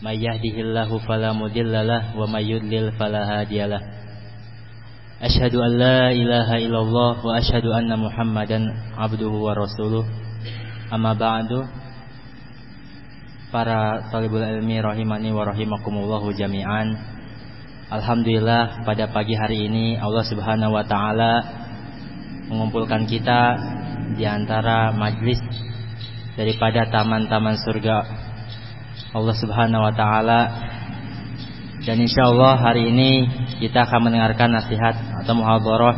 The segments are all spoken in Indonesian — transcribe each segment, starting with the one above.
may yahdihillahu fala mudhillalah wa may yudlil fala hadiyalah asyhadu an la ilaha illallah wa asyhadu anna muhammadan abduhu wa rasuluh. Amma ba'du. Para talibul ilmi rahimani wa rahimakumullah jami'an. Alhamdulillah pada pagi hari ini Allah Subhanahu wa taala mengumpulkan kita di antara majlis daripada taman-taman surga Allah Subhanahu wa taala dan insyaallah hari ini kita akan mendengarkan nasihat atau muhadharah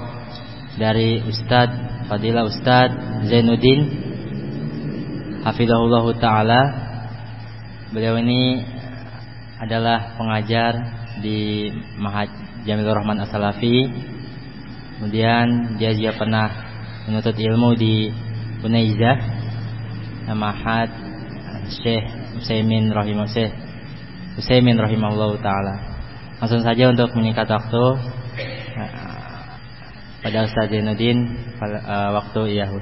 dari Ustadz Fadilah Ustadz Zainuddin Hafizahullah taala Beliau ini adalah pengajar di Mahad Jamilur Rahman As-Salafi. Kemudian dia juga pernah menuntut ilmu di Unaizah Mahad Syekh Utsaimin rahimah Syekh Utsaimin rahimahullah taala. Langsung saja untuk menyingkat waktu pada Ustaz Zainuddin waktu Yahud.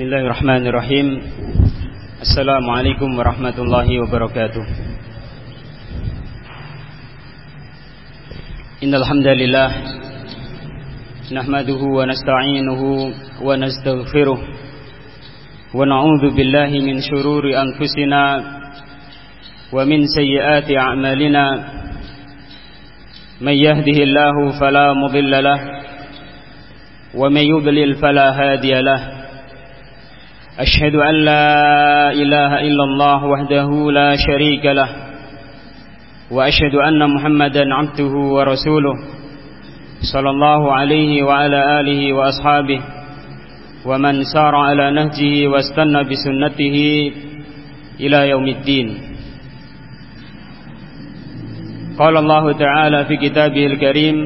بسم الله الرحمن الرحيم السلام عليكم ورحمة الله وبركاته إن الحمد لله نحمده ونستعينه ونستغفره ونعوذ بالله من شرور أنفسنا ومن سيئات أعمالنا من يهده الله فلا مضل له ومن يضلل فلا هادي له أشهد أن لا إله إلا الله وحده لا شريك له وأشهد أن محمدا عبده ورسوله صلى الله عليه وعلى آله وأصحابه ومن سار على نهجه واستنى بسنته إلى يوم الدين. قال الله تعالى في كتابه الكريم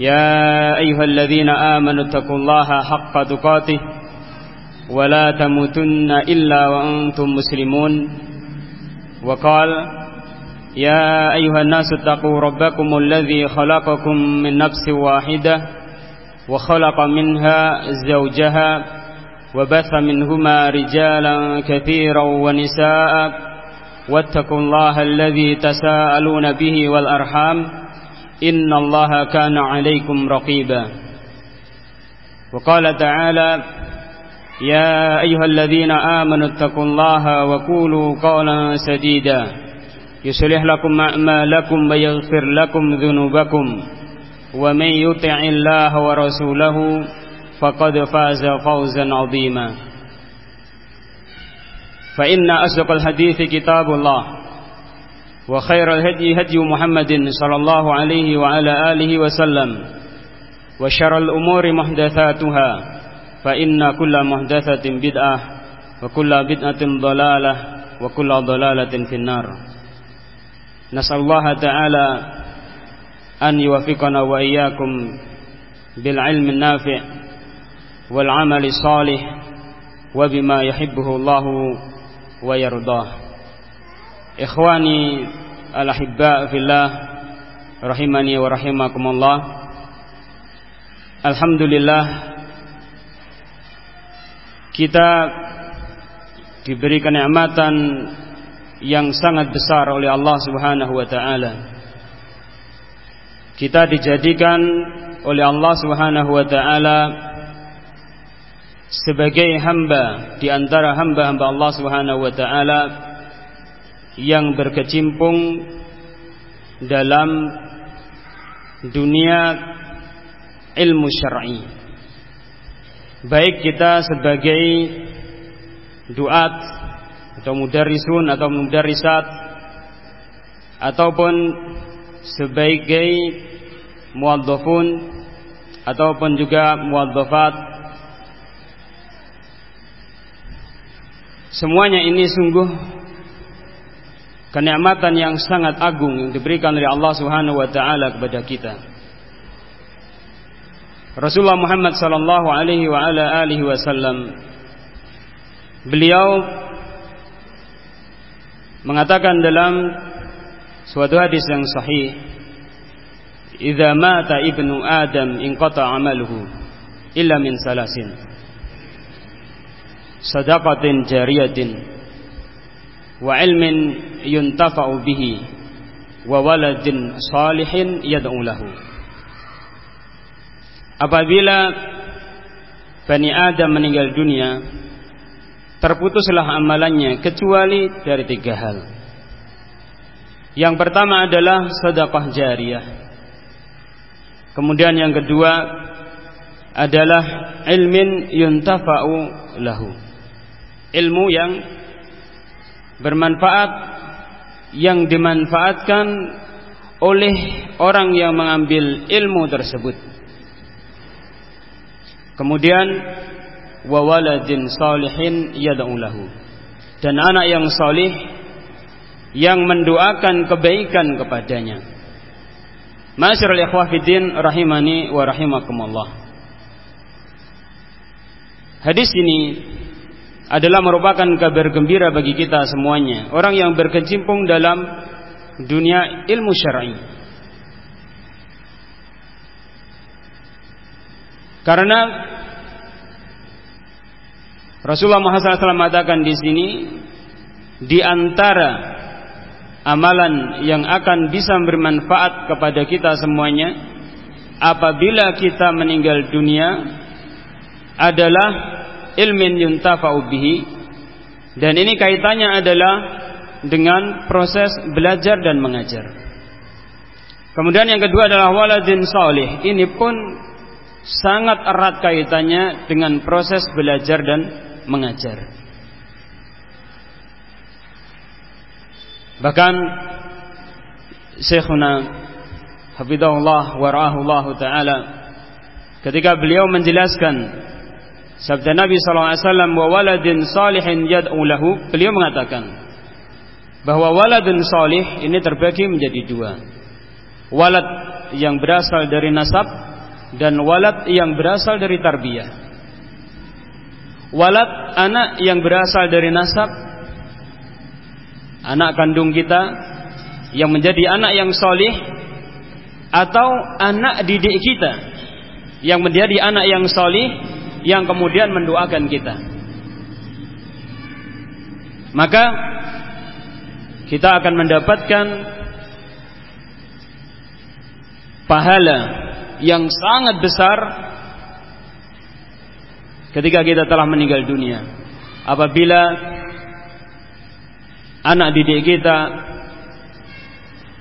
يا أيها الذين آمنوا اتقوا الله حق تقاته ولا تموتن إلا وأنتم مسلمون. وقال يا أيها الناس اتقوا ربكم الذي خلقكم من نفس واحدة وخلق منها زوجها وبث منهما رجالا كثيرا ونساء واتقوا الله الذي تساءلون به والأرحام إن الله كان عليكم رقيبا. وقال تعالى يا أيها الذين آمنوا اتقوا الله وقولوا قولا سديدا. يصلح لكم أعمالكم ويغفر لكم ذنوبكم. ومن يطع الله ورسوله فقد فاز فوزا عظيما. فإن أصدق الحديث كتاب الله. وخير الهدي هدي محمد صلى الله عليه وعلى آله وسلم. وشر الأمور محدثاتها. فإن كل محدثة بدعة وكل بدعة ضلالة وكل ضلالة في النار. نسأل الله تعالى أن يوفقنا وإياكم بالعلم النافع والعمل الصالح وبما يحبه الله ويرضاه. إخواني الأحباء في الله rahimani wa rahimakumullah Alhamdulillah kita diberi kenikmatan yang sangat besar oleh Allah Subhanahu wa taala. Kita dijadikan oleh Allah Subhanahu wa taala sebagai hamba di antara hamba-hamba Allah Subhanahu wa taala yang berkecimpung dalam dunia ilmu syar'i baik kita sebagai duat atau mudarrisun atau mudarrisat ataupun sebagai muadzafun ataupun juga muadzafat. Semuanya ini sungguh kenikmatan yang sangat agung yang diberikan oleh Allah Subhanahu wa taala kepada kita Rasulullah Muhammad sallallahu alaihi wa ala alihi wasallam beliau mengatakan dalam suatu hadis yang sahih idza mata ibnu adam inqata amaluhu illa min salasin sadaqatin jariyatin wa ilmin yuntafa'u bihi wa waladin salihin yad'u lahu apabila Bani Adam meninggal dunia terputuslah amalannya kecuali dari tiga hal. Yang pertama adalah sedekah jariyah kemudian yang kedua adalah ilmin yuntafa'u lahu. Ilmu yang bermanfaat yang dimanfaatkan oleh orang yang mengambil ilmu tersebut Kemudian wawaladin salihin yad'u lahu. Dan anak yang salih yang mendoakan kebaikan kepadanya. Masyarul ikhwah rahimani wa rahimakumullah. Hadis ini adalah merupakan kabar gembira bagi kita semuanya, orang yang berkecimpung dalam dunia ilmu syar'i. Karena Rasulullah Muhammad SAW mengatakan di sini di antara amalan yang akan bisa bermanfaat kepada kita semuanya apabila kita meninggal dunia adalah ilmin yuntafa'u bihi dan ini kaitannya adalah dengan proses belajar dan mengajar. Kemudian yang kedua adalah waladin salih. Ini pun sangat erat kaitannya dengan proses belajar dan mengajar. Bahkan Syekhuna Hafidahullah wa taala ketika beliau menjelaskan sabda Nabi sallallahu alaihi wasallam wa waladin salihin yad'u lahu beliau mengatakan bahwa waladun salih ini terbagi menjadi dua walad yang berasal dari nasab dan walad yang berasal dari tarbiyah. Walad anak yang berasal dari nasab anak kandung kita yang menjadi anak yang solih atau anak didik kita yang menjadi anak yang solih yang kemudian mendoakan kita. Maka kita akan mendapatkan pahala yang sangat besar ketika kita telah meninggal dunia. Apabila anak didik kita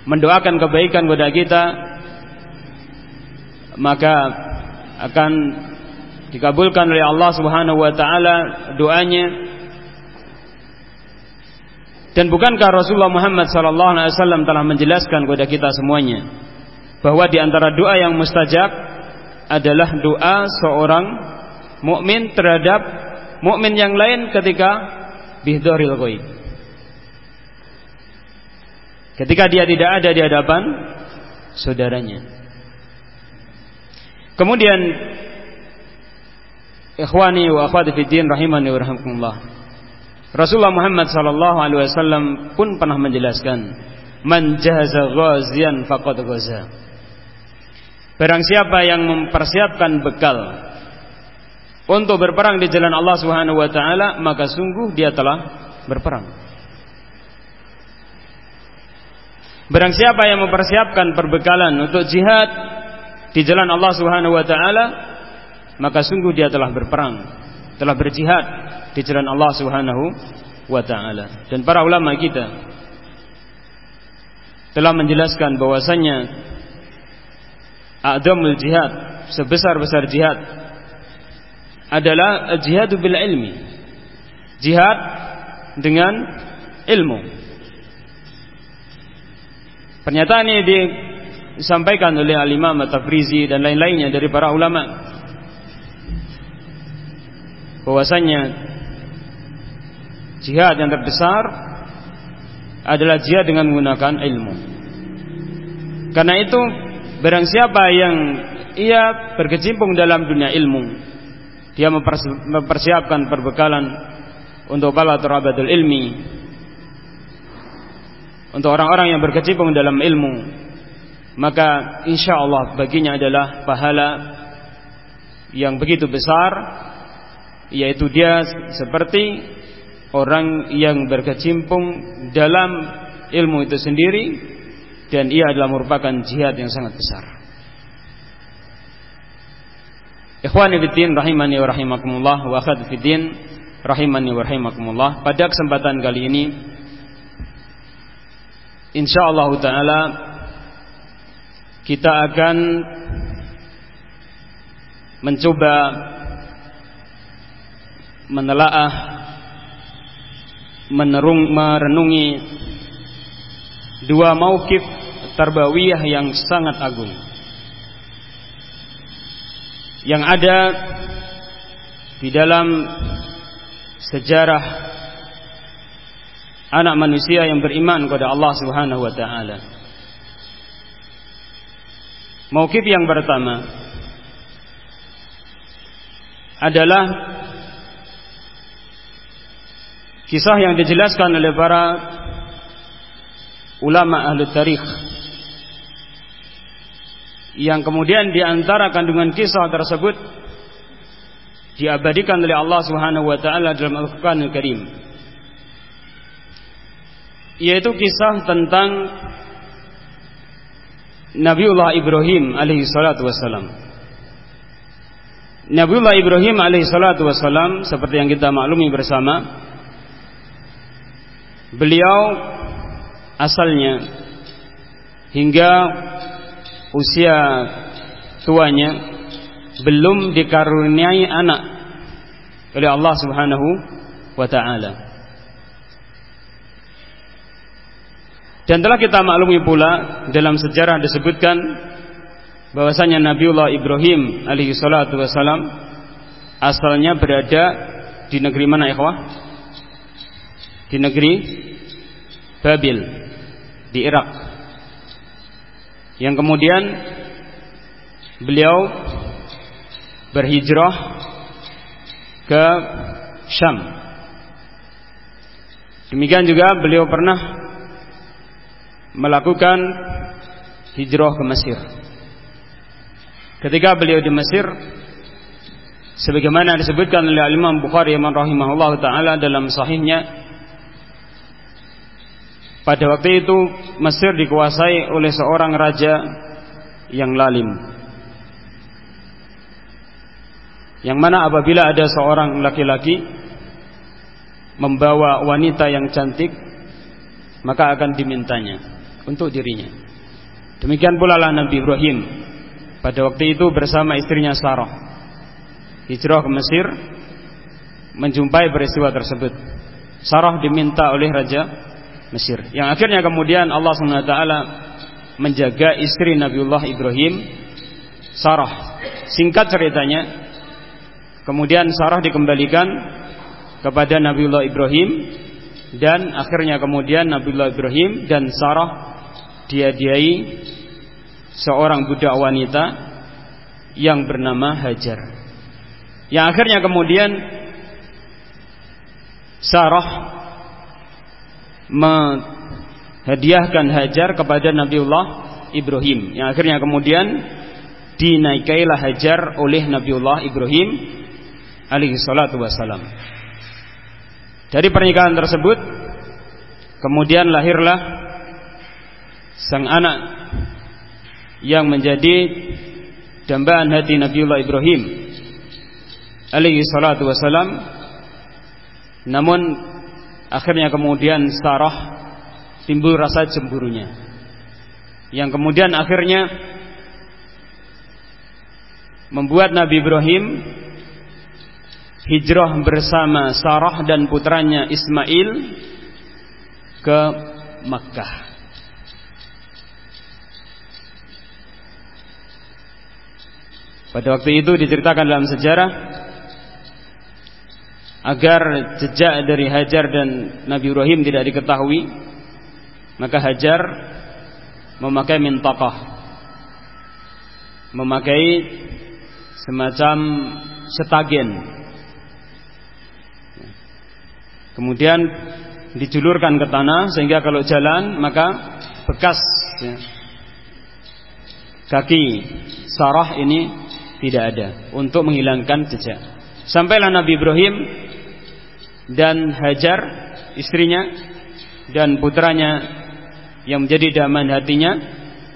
mendoakan kebaikan kepada kita, maka akan dikabulkan oleh Allah Subhanahu wa taala doanya. Dan bukankah Rasulullah Muhammad sallallahu alaihi wasallam telah menjelaskan kepada kita semuanya bahwa di antara doa yang mustajab adalah doa seorang mukmin terhadap mukmin yang lain ketika bihdoril ghaib. Ketika dia tidak ada di hadapan saudaranya. Kemudian ikhwani wa akhwati fiddin rahimani wa rahmatullah. Rasulullah Muhammad sallallahu alaihi wasallam pun pernah menjelaskan, "Man jahaza ghazian faqad ghaza." Barang siapa yang mempersiapkan bekal untuk berperang di jalan Allah Subhanahu wa taala, maka sungguh dia telah berperang. Barang siapa yang mempersiapkan perbekalan untuk jihad di jalan Allah Subhanahu wa taala, maka sungguh dia telah berperang, telah berjihad di jalan Allah Subhanahu wa taala. Dan para ulama kita telah menjelaskan bahwasanya A'damul jihad, sebesar-besar jihad adalah jihad bil ilmi. Jihad dengan ilmu. Pernyataan ini disampaikan oleh Al-Imam At-Tabrizi dan lain-lainnya dari para ulama bahwasanya jihad yang terbesar adalah jihad dengan menggunakan ilmu. Karena itu Barang siapa yang ia berkecimpung dalam dunia ilmu, dia mempersiapkan perbekalan untuk para terabadul ilmi. Untuk orang-orang yang berkecimpung dalam ilmu maka insya Allah baginya adalah pahala yang begitu besar yaitu dia seperti orang yang berkecimpung dalam ilmu itu sendiri dan ia adalah merupakan jihad yang sangat besar. Ikhwani fiddin rahimani wa rahimakumullah wa akhad fiddin rahimani wa rahimakumullah. Pada kesempatan kali ini insyaallah taala kita akan mencoba menelaah menerung merenungi dua maukif tarbawiyah yang sangat agung yang ada di dalam sejarah anak manusia yang beriman kepada Allah Subhanahu wa taala. Maukif yang pertama adalah kisah yang dijelaskan oleh para ulama ahli tarikh yang kemudian di antara kandungan kisah tersebut diabadikan oleh Allah Subhanahu wa taala dalam Al-Qur'an Al-Karim yaitu kisah tentang Nabiullah Ibrahim alaihi salatu wassalam. Nabiullah Ibrahim alaihi salatu wassalam seperti yang kita maklumi bersama beliau asalnya hingga usia tuanya belum dikaruniai anak oleh Allah Subhanahu wa taala. Dan telah kita maklumi pula dalam sejarah disebutkan bahwasanya Nabiullah Ibrahim alaihi salatu wasalam asalnya berada di negeri mana ikhwah? Di negeri Babil di Irak. Yang kemudian beliau berhijrah ke Syam. Demikian juga beliau pernah melakukan hijrah ke Mesir. Ketika beliau di Mesir, sebagaimana disebutkan oleh Imam Bukhari yang rahimahullah taala dalam sahihnya, pada waktu itu Mesir dikuasai oleh seorang raja yang lalim. Yang mana apabila ada seorang laki-laki membawa wanita yang cantik, maka akan dimintanya untuk dirinya. Demikian pula lah Nabi Ibrahim pada waktu itu bersama istrinya Sarah hijrah ke Mesir menjumpai peristiwa tersebut. Sarah diminta oleh raja Mesir. Yang akhirnya kemudian Allah SWT menjaga istri Nabiullah Ibrahim Sarah. Singkat ceritanya, kemudian Sarah dikembalikan kepada Nabiullah Ibrahim dan akhirnya kemudian Nabiullah Ibrahim dan Sarah diadiai seorang budak wanita yang bernama Hajar. Yang akhirnya kemudian Sarah menghadiahkan Hajar kepada Nabiullah Ibrahim. Yang akhirnya kemudian dinaikailah Hajar oleh Nabiullah Ibrahim alaihi salatu wasalam. Dari pernikahan tersebut kemudian lahirlah sang anak yang menjadi dambaan hati Nabiullah Ibrahim alaihi salatu wasalam namun akhirnya kemudian Sarah timbul rasa cemburunya. Yang kemudian akhirnya membuat Nabi Ibrahim hijrah bersama Sarah dan putranya Ismail ke Makkah. Pada waktu itu diceritakan dalam sejarah agar jejak dari Hajar dan Nabi Ibrahim tidak diketahui, maka Hajar memakai mintakah, memakai semacam setagen Kemudian dijulurkan ke tanah sehingga kalau jalan maka bekas ya, kaki Sarah ini tidak ada untuk menghilangkan jejak. Sampailah Nabi Ibrahim dan Hajar istrinya dan putranya yang menjadi daman hatinya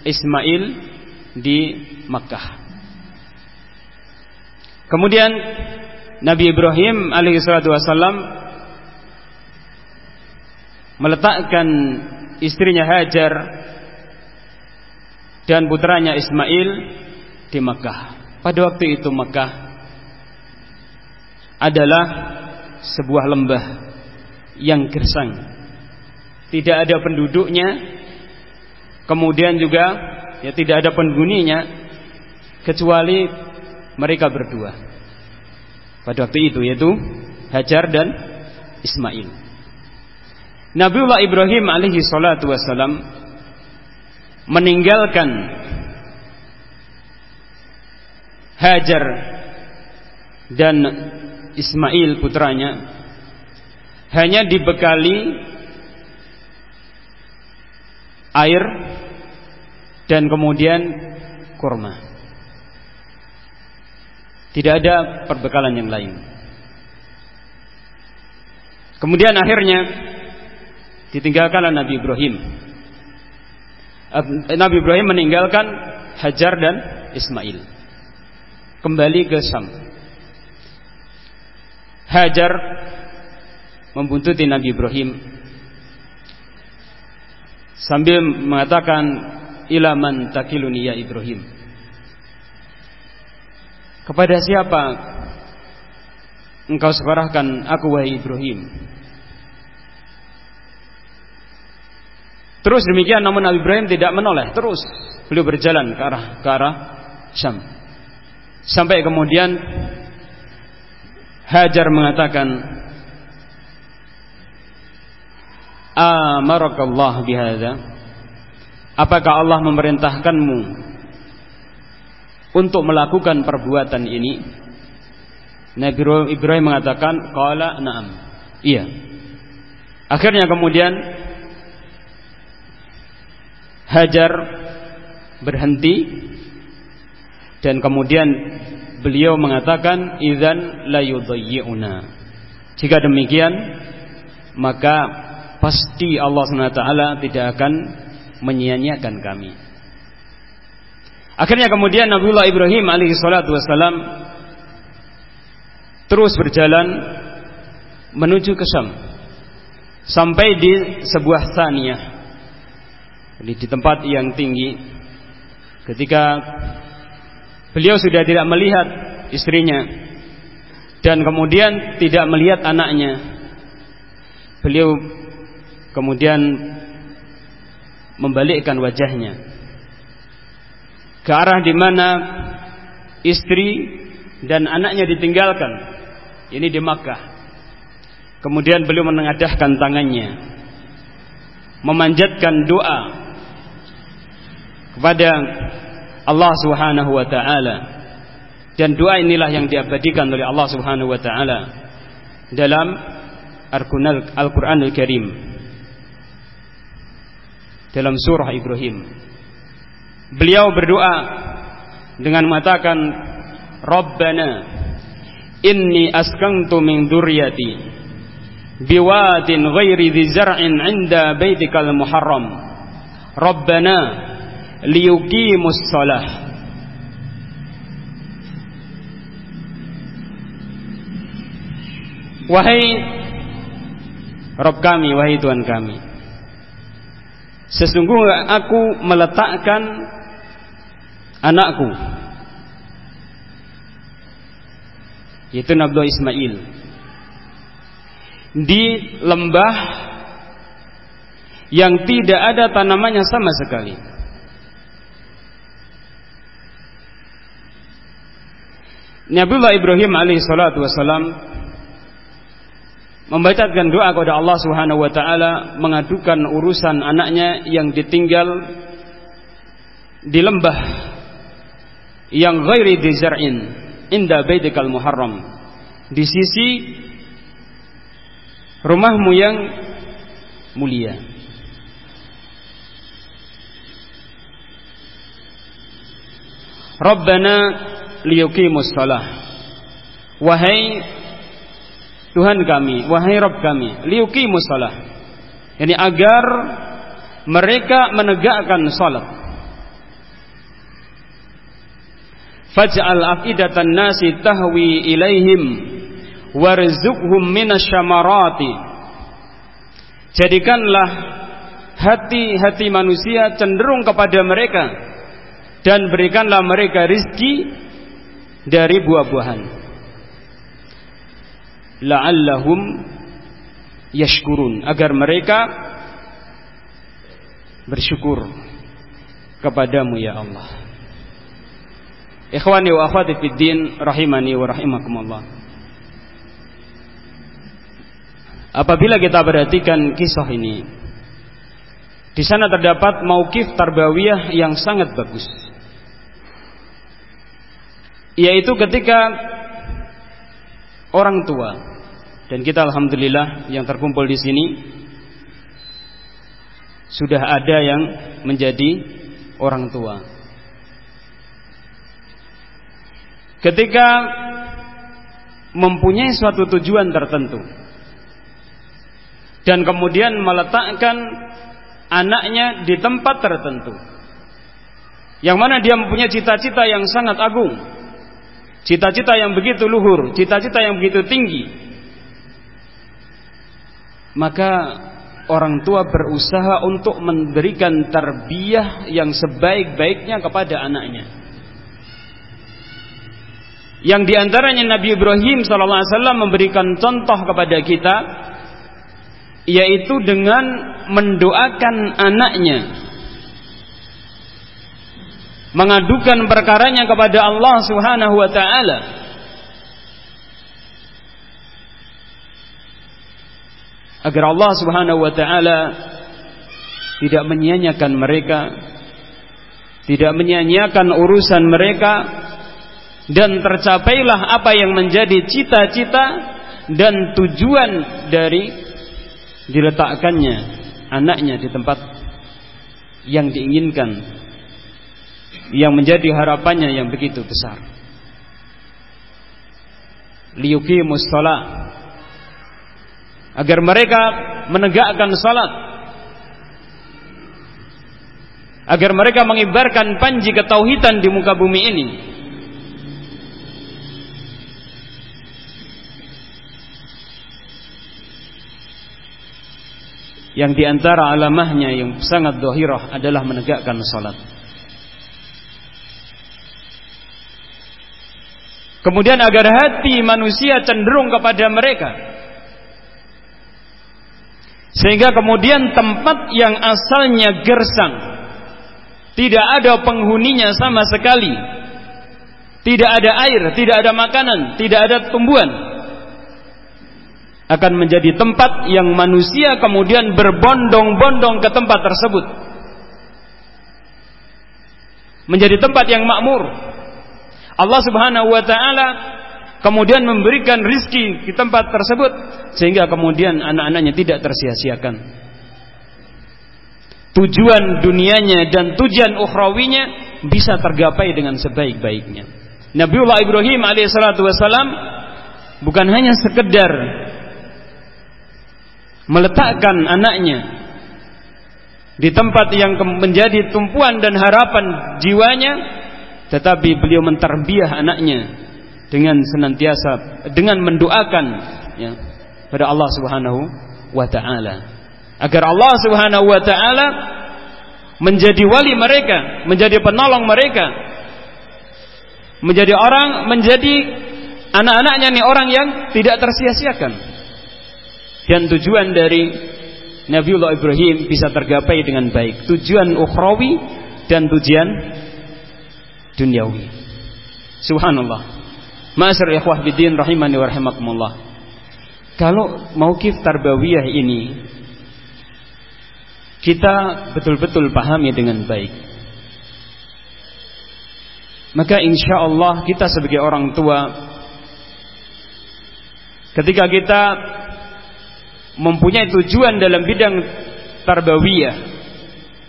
Ismail di Makkah. Kemudian Nabi Ibrahim alaihissalatu meletakkan istrinya Hajar dan putranya Ismail di Makkah. Pada waktu itu Makkah adalah sebuah lembah yang gersang. Tidak ada penduduknya, kemudian juga ya tidak ada penghuninya kecuali mereka berdua. Pada waktu itu yaitu Hajar dan Ismail. Nabiullah Ibrahim alaihi salatu wassalam meninggalkan Hajar dan Ismail putranya hanya dibekali air dan kemudian kurma. Tidak ada perbekalan yang lain. Kemudian akhirnya ditinggalkanlah Nabi Ibrahim. Nabi Ibrahim meninggalkan Hajar dan Ismail. Kembali ke Sam. Hajar membuntuti Nabi Ibrahim sambil mengatakan ilaman takiluni ya Ibrahim kepada siapa engkau sekarahkan aku wahai Ibrahim? Terus demikian namun Nabi Ibrahim tidak menoleh, terus beliau berjalan ke arah ke arah Syam. Sampai kemudian Hajar mengatakan Amarakallah bihadza Apakah Allah memerintahkanmu untuk melakukan perbuatan ini? Nabi Ibrahim mengatakan, "Qala na'am." Iya. Akhirnya kemudian Hajar berhenti dan kemudian beliau mengatakan, "Idzan la yudhayyi'una." Jika demikian, maka pasti Allah SWT tidak akan menyia-nyiakan kami. Akhirnya kemudian Nabiullah Ibrahim alaihi salatu wasalam terus berjalan menuju ke Syam. Sampai di sebuah saniyah di tempat yang tinggi ketika beliau sudah tidak melihat istrinya dan kemudian tidak melihat anaknya. Beliau kemudian membalikkan wajahnya ke arah di mana istri dan anaknya ditinggalkan. Ini di Makkah. Kemudian beliau menengadahkan tangannya, memanjatkan doa kepada Allah Subhanahu wa taala. Dan doa inilah yang diabadikan oleh Allah Subhanahu wa taala dalam Al-Qur'anul Karim. Dalam surah Ibrahim Beliau berdoa dengan mengatakan Rabbana inni askantu min dzurriyyati biwadin ghairi dzi 'inda baitikal muharram Rabbana liyuqimus shalah Wahai Rabb kami, wahai Tuhan kami Sesungguhnya aku meletakkan anakku yaitu Nabi Ismail di lembah yang tidak ada tanamannya sama sekali. Nabiullah Ibrahim alaihi salatu wasalam membacakan doa kepada Allah Subhanahu wa taala mengadukan urusan anaknya yang ditinggal di lembah yang ghairi dizar'in inda baitikal muharram di sisi rumahmu yang mulia. Rabbana liyuqimus salah. Wahai Tuhan kami, wahai Rabb kami, liyuqimus salah. Yani agar mereka menegakkan salat. Faj'al afidatan nasi tahwi ilaihim warzuqhum minasyamarati. Jadikanlah hati-hati manusia cenderung kepada mereka dan berikanlah mereka rizki dari buah-buahan. La'allahum yashkurun agar mereka bersyukur kepadamu ya Allah. Ikhwani wa akhwati fid din rahimani wa rahimakumullah. Apabila kita perhatikan kisah ini, di sana terdapat maukif tarbawiyah yang sangat bagus. Yaitu ketika orang tua dan kita alhamdulillah yang terkumpul di sini sudah ada yang menjadi orang tua. Ketika mempunyai suatu tujuan tertentu dan kemudian meletakkan anaknya di tempat tertentu. Yang mana dia mempunyai cita-cita yang sangat agung. Cita-cita yang begitu luhur, cita-cita yang begitu tinggi. Maka orang tua berusaha untuk memberikan tarbiyah yang sebaik-baiknya kepada anaknya. Yang di antaranya Nabi Ibrahim SAW memberikan contoh kepada kita yaitu dengan mendoakan anaknya mengadukan perkaranya kepada Allah Subhanahu wa taala. Agar Allah Subhanahu wa taala tidak menyia-nyiakan mereka tidak menyia-nyiakan urusan mereka dan tercapailah apa yang menjadi cita-cita dan tujuan dari diletakkannya anaknya di tempat yang diinginkan yang menjadi harapannya yang begitu besar. Liyuqimus shalah agar mereka menegakkan salat agar mereka mengibarkan panji ketauhidan di muka bumi ini. Yang di antara alamahnya yang sangat dohirah adalah menegakkan salat. Kemudian agar hati manusia cenderung kepada mereka. Sehingga kemudian tempat yang asalnya gersang. Tidak ada penghuninya sama sekali. Tidak ada air, tidak ada makanan, tidak ada tumbuhan akan menjadi tempat yang manusia kemudian berbondong-bondong ke tempat tersebut. Menjadi tempat yang makmur. Allah Subhanahu wa taala kemudian memberikan rizki di tempat tersebut sehingga kemudian anak-anaknya tidak tersia-siakan. Tujuan dunianya dan tujuan ukhrawinya bisa tergapai dengan sebaik-baiknya. Nabiullah Ibrahim alaihissalatu wassalam bukan hanya sekedar meletakkan anaknya di tempat yang menjadi tumpuan dan harapan jiwanya tetapi beliau menterbiah anaknya dengan senantiasa dengan mendoakan ya pada Allah Subhanahu wa taala agar Allah Subhanahu wa taala menjadi wali mereka, menjadi penolong mereka, menjadi orang, menjadi anak-anaknya nih orang yang tidak tersia-siakan dan tujuan dari Nabiullah Ibrahim bisa tergapai dengan baik. Tujuan ukhrawi dan tujuan duniawi. Subhanallah. Ma'asir ikhwah bidin rahimani wa rahimakumullah. Kalau mauqif tarbawiyah ini kita betul-betul pahami dengan baik. Maka insya Allah kita sebagai orang tua ketika kita mempunyai tujuan dalam bidang tarbawiyah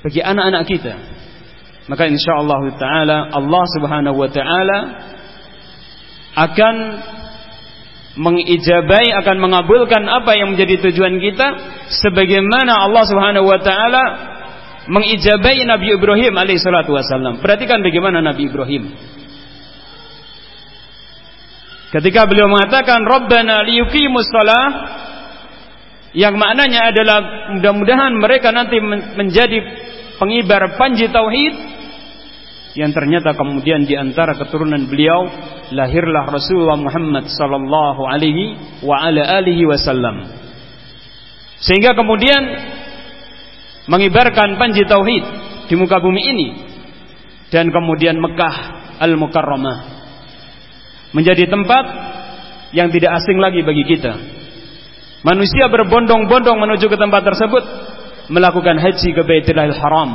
bagi anak-anak kita maka insyaallah taala Allah Subhanahu wa taala akan mengijabai akan mengabulkan apa yang menjadi tujuan kita sebagaimana Allah Subhanahu wa taala mengijabai Nabi Ibrahim alaihissalatu wasallam. Perhatikan bagaimana Nabi Ibrahim. Ketika beliau mengatakan Rabbana liyuqimus shalah yang maknanya adalah mudah-mudahan mereka nanti menjadi pengibar panji tauhid yang ternyata kemudian di antara keturunan beliau lahirlah Rasulullah Muhammad sallallahu alaihi wa ala alihi wasallam. Sehingga kemudian mengibarkan panji tauhid di muka bumi ini dan kemudian Mekah Al-Mukarramah menjadi tempat yang tidak asing lagi bagi kita. Manusia berbondong-bondong menuju ke tempat tersebut melakukan haji ke Baitullah Haram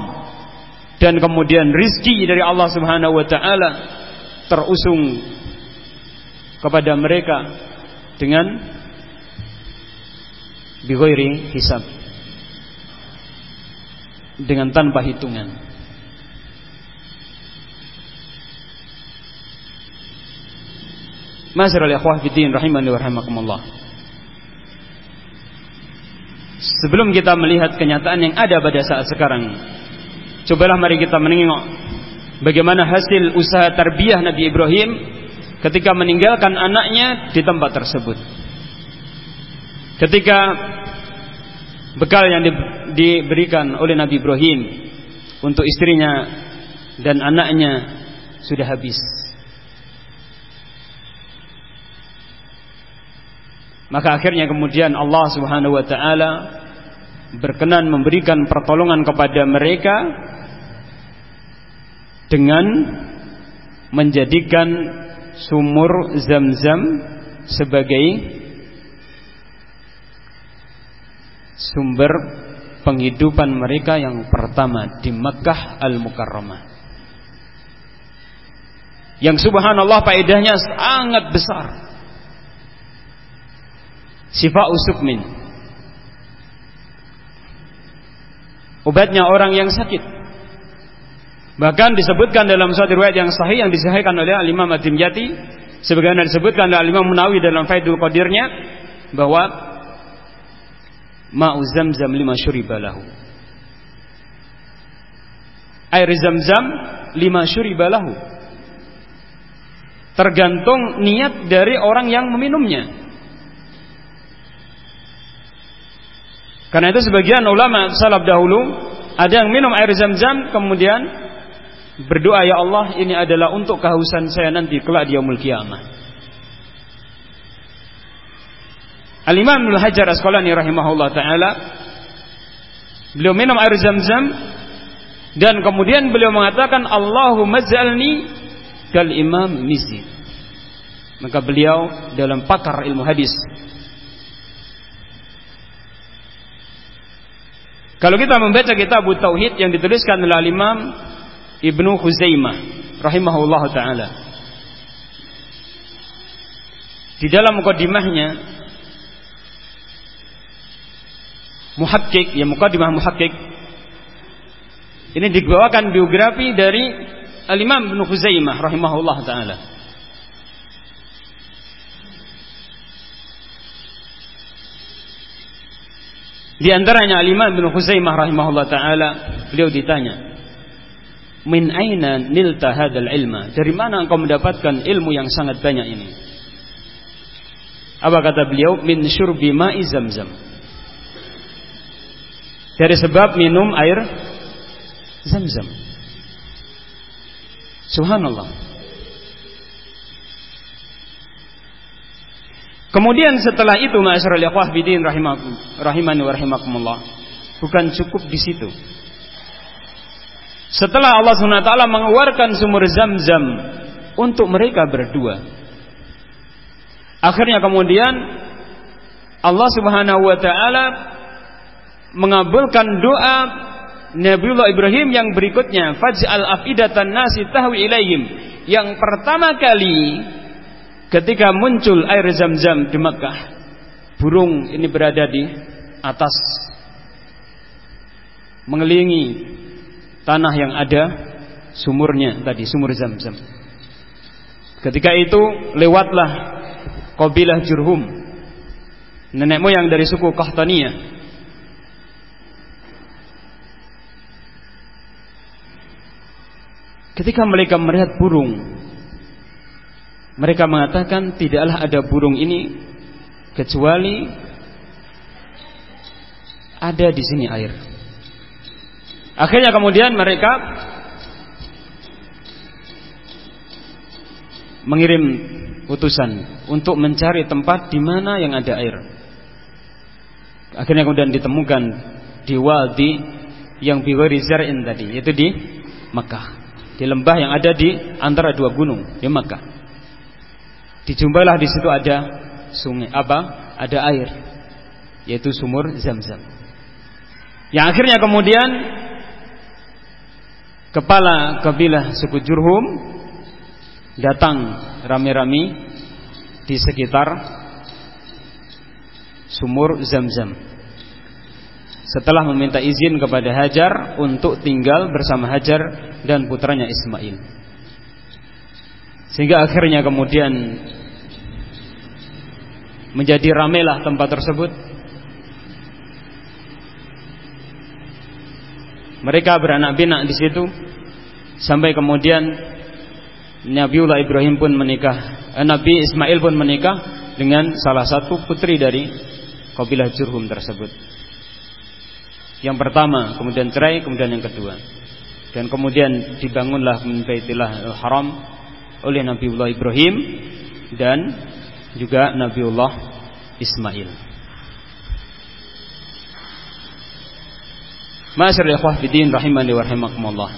dan kemudian rizki dari Allah Subhanahu wa taala terusung kepada mereka dengan bighairi hisab dengan tanpa hitungan. Masyarul ikhwah fiddin rahimani wa. Sebelum kita melihat kenyataan yang ada pada saat sekarang, cobalah mari kita menengok bagaimana hasil usaha tarbiyah Nabi Ibrahim ketika meninggalkan anaknya di tempat tersebut. Ketika bekal yang diberikan oleh Nabi Ibrahim untuk istrinya dan anaknya sudah habis. Maka akhirnya kemudian Allah Subhanahu wa taala berkenan memberikan pertolongan kepada mereka dengan menjadikan sumur Zam-Zam sebagai sumber penghidupan mereka yang pertama di Mekah Al-Mukarramah. Yang subhanallah faedahnya sangat besar. Sifa usukmin. Obatnya orang yang sakit. Bahkan disebutkan dalam suatu riwayat yang sahih yang disahihkan oleh Al-Imam Ad-Dimyati sebagaimana disebutkan oleh Al-Imam Munawi dalam Faidul Qadirnya bahwa ma'u zamzam lima syuribalahu air zamzam lima syuribalahu tergantung niat dari orang yang meminumnya karena itu sebagian ulama salaf dahulu ada yang minum air zam-zam kemudian berdoa ya Allah ini adalah untuk kehausan saya nanti kelak di yaumul kiamah Al-Imam Ibnu Hajar Asqalani rahimahullah taala beliau minum air Zam-Zam dan kemudian beliau mengatakan Allahumma jalni kal Imam Mizzi. Maka beliau dalam pakar ilmu hadis Kalau kita membaca kitab Tauhid yang dituliskan oleh Imam Ibnu Huzaimah rahimahullah taala. Di dalam mukadimahnya muhakkik, ya mukadimah muhakkik. Ini dibawakan biografi dari Al-Imam Ibnu Khuzaimah rahimahullah taala. Di antaranya Al-Imam Ibnu Khuzaimah rahimahullah taala, beliau ditanya, "Min aina nilta hadzal ilma?" Dari mana engkau mendapatkan ilmu yang sangat banyak ini? Apa kata beliau? Min syurbi ma'i zamzam dari sebab minum air zam-zam. Subhanallah. Kemudian setelah itu ma'asyiral ikhwah bidin rahimani wa rahimakumullah. Bukan cukup di situ. Setelah Allah SWT mengeluarkan sumur zam-zam untuk mereka berdua. Akhirnya kemudian Allah Subhanahu wa taala mengabulkan doa Nabiullah Ibrahim yang berikutnya faj'al afidatan nasi tahwi ilaihim yang pertama kali ketika muncul air zam-zam di Makkah burung ini berada di atas mengelilingi tanah yang ada sumurnya tadi, sumur Zam-Zam. Ketika itu lewatlah kabilah Jurhum, nenek moyang dari suku Qahtaniyah. Ketika mereka melihat burung, mereka mengatakan tidaklah ada burung ini kecuali ada di sini air. Akhirnya kemudian mereka mengirim utusan untuk mencari tempat di mana yang ada air. Akhirnya kemudian ditemukan di wadi yang biwari zar'in tadi, yaitu di Mekah, di lembah yang ada di antara dua gunung di Mekah. Dijumpailah di situ ada sungai apa? Ada air, yaitu sumur Zam-Zam. Yang akhirnya kemudian kepala kabilah suku Jurhum datang rame-rame di sekitar sumur Zam-Zam. Setelah meminta izin kepada Hajar untuk tinggal bersama Hajar dan putranya Ismail. Sehingga akhirnya kemudian menjadi ramelah tempat tersebut Mereka beranak pinak di situ sampai kemudian Nabiullah Ibrahim pun menikah, eh, Nabi Ismail pun menikah dengan salah satu putri dari kabilah Jurhum tersebut. Yang pertama, kemudian cerai, kemudian yang kedua. Dan kemudian dibangunlah Baitillah Haram oleh Nabiullah Ibrahim dan juga Nabiullah Ismail. Masyarul ikhwah rahimani wa rahimakumullah.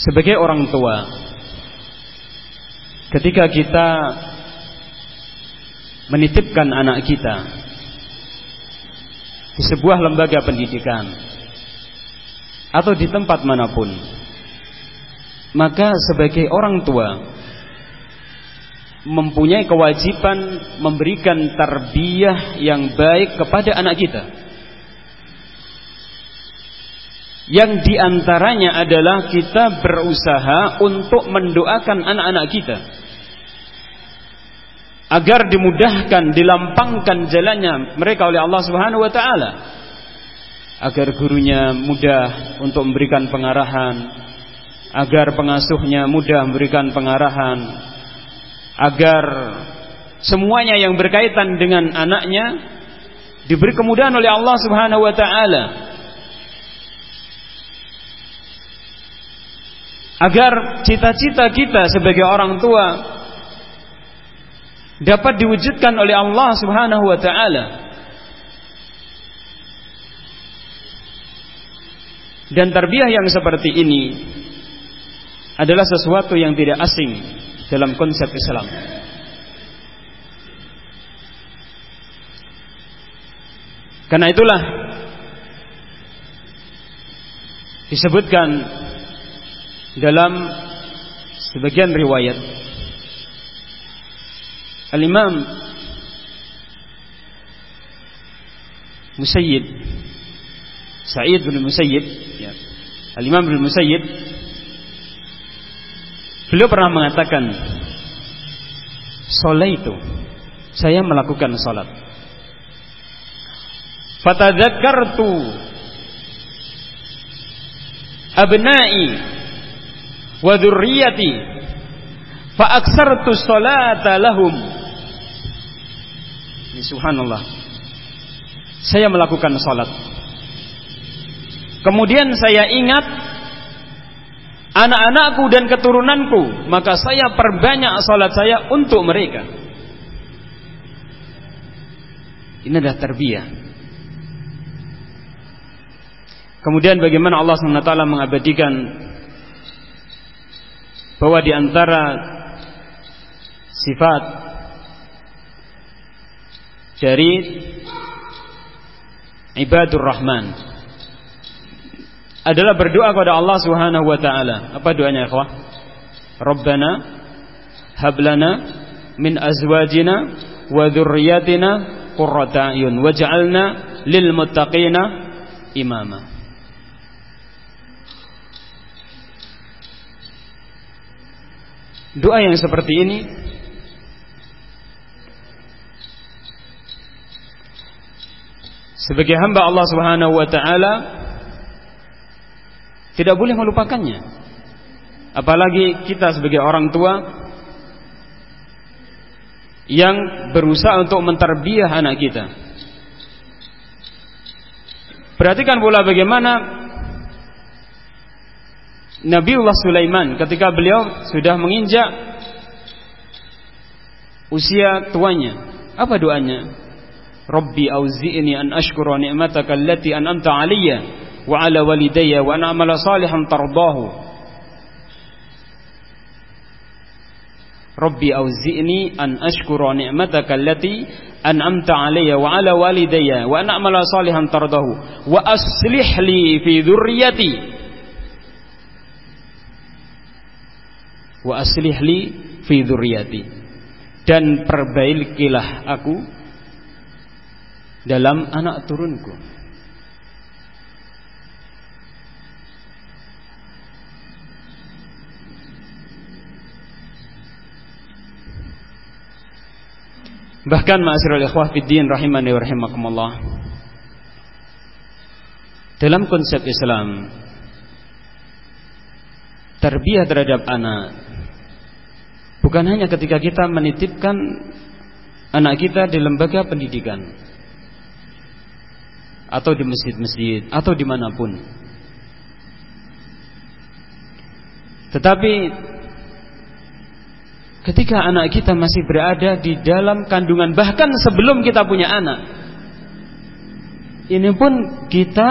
Sebagai orang tua ketika kita menitipkan anak kita di sebuah lembaga pendidikan atau di tempat mana pun maka sebagai orang tua mempunyai kewajiban memberikan tarbiyah yang baik kepada anak kita. Yang di antaranya adalah kita berusaha untuk mendoakan anak-anak kita. Agar dimudahkan, dilampangkan jalannya mereka oleh Allah Subhanahu wa taala. Agar gurunya mudah untuk memberikan pengarahan, agar pengasuhnya mudah memberikan pengarahan, agar semuanya yang berkaitan dengan anaknya diberi kemudahan oleh Allah Subhanahu wa taala agar cita-cita kita sebagai orang tua dapat diwujudkan oleh Allah Subhanahu wa taala. Dan tarbiyah yang seperti ini adalah sesuatu yang tidak asing dalam konsep Islam. Karena itulah disebutkan dalam sebagian riwayat Al-Imam Musayyid Sa'id bin Musayyid ya. Al-Imam bin Musayyid beliau pernah mengatakan itu saya melakukan salat fatadzakartu abna'i wa dzurriyyati fa aksartu sholata lahum. Ini subhanallah. Saya melakukan salat kemudian saya ingat anak-anakku dan keturunanku maka saya perbanyak salat saya untuk mereka. Ini adalah tarbiyah kemudian bagaimana Allah SWT mengabadikan bahwa di antara sifat dari ibadur rahman adalah berdoa kepada Allah Subhanahu wa taala. Apa doanya, ikhwah? Rabbana hab lana min azwajina wa dzurriyyatina qurrata ayun waj'alna lil muttaqina imama. Doa yang seperti ini sebagai hamba Allah Subhanahu wa taala tidak boleh melupakannya. Apalagi kita sebagai orang tua yang berusaha untuk menterbiah anak kita. Perhatikan pula bagaimana Nabiullah Sulaiman ketika beliau sudah menginjak usia tuanya. Apa doanya? Rabbi auzi'ni an ashkura ni'mataka allati an'amta 'alayya wa 'ala walidayya wa an a'mala salihan tardahu. Rabbi auzi'ni an ashkura ni'mataka allati an'amta 'alayya wa 'ala walidayya wa an a'mala salihan tardahu wa aslih li fi dhurriyyati wa aslih li fi dhurriyyati dan perbaikilah aku dalam anak turunku. Bahkan ma'asyiral ikhwah fiddin rahimani wa rahimakumullah. Dalam konsep Islam, terbiah terhadap anak bukan hanya ketika kita menitipkan anak kita di lembaga pendidikan atau di masjid-masjid atau di mana pun. Tetapi ketika anak kita masih berada di dalam kandungan bahkan sebelum kita punya anak, ini pun kita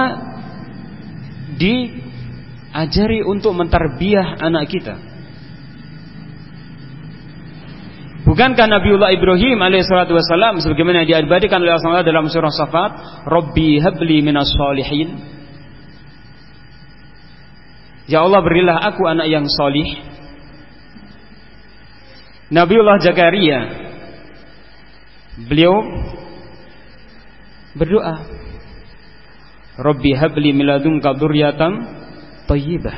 diajari untuk mentarbiah anak kita. Bukankah Nabiullah Ibrahim alaihissalatu wassalam sebagaimana diabadikan oleh Allah dalam surah Safat, "Rabbi habli minas solihin." Ya Allah berilah aku anak yang solih. Nabiullah Zakaria beliau berdoa, "Rabbi habli min ladunka dzurriatan thayyibah."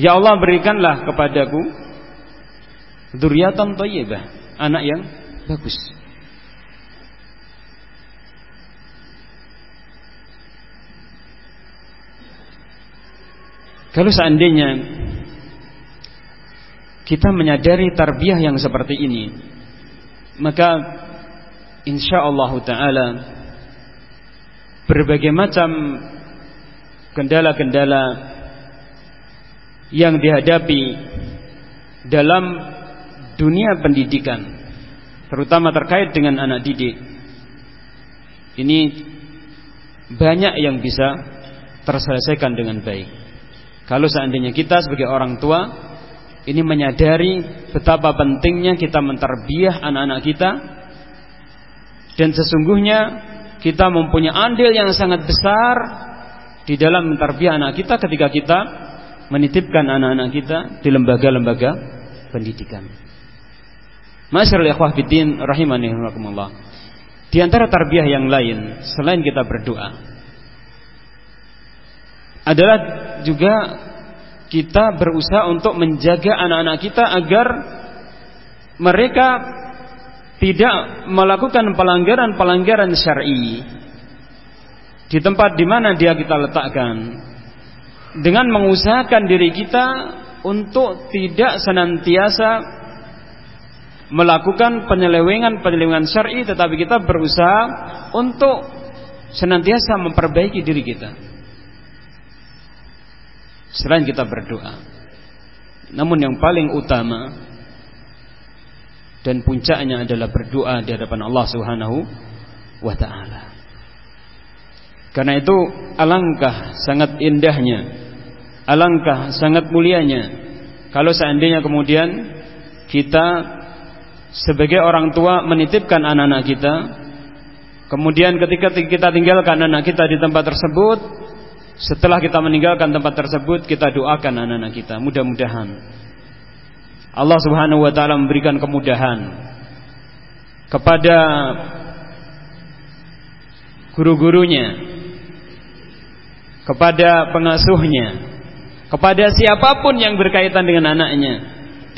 Ya Allah berikanlah kepadaku Duriatan thayyibah, anak yang bagus. Kalau seandainya kita menyadari tarbiyah yang seperti ini, maka insya Allah taala berbagai macam kendala-kendala yang dihadapi dalam dunia pendidikan terutama terkait dengan anak didik ini banyak yang bisa terselesaikan dengan baik. Kalau seandainya kita sebagai orang tua ini menyadari betapa pentingnya kita menterbiah anak-anak kita dan sesungguhnya kita mempunyai andil yang sangat besar di dalam menterbiah anak kita ketika kita menitipkan anak-anak kita di lembaga-lembaga pendidikan. Fiddin rahimani. Di antara tarbiyah yang lain selain kita berdoa adalah juga kita berusaha untuk menjaga anak-anak kita agar mereka tidak melakukan pelanggaran-pelanggaran syar'i di tempat di mana dia kita letakkan dengan mengusahakan diri kita untuk tidak senantiasa melakukan penyelewengan-penyelewengan syar'i tetapi kita berusaha untuk senantiasa memperbaiki diri kita. Selain kita berdoa. Namun yang paling utama dan puncaknya adalah berdoa di hadapan Allah Subhanahu wa taala. Karena itu alangkah sangat indahnya, alangkah sangat mulianya kalau seandainya kemudian kita sebagai orang tua menitipkan anak-anak kita kemudian ketika kita tinggalkan anak kita di tempat tersebut setelah kita meninggalkan tempat tersebut kita doakan anak-anak kita mudah-mudahan Allah Subhanahu wa taala memberikan kemudahan kepada guru-gurunya, kepada pengasuhnya, kepada siapa pun yang berkaitan dengan anaknya,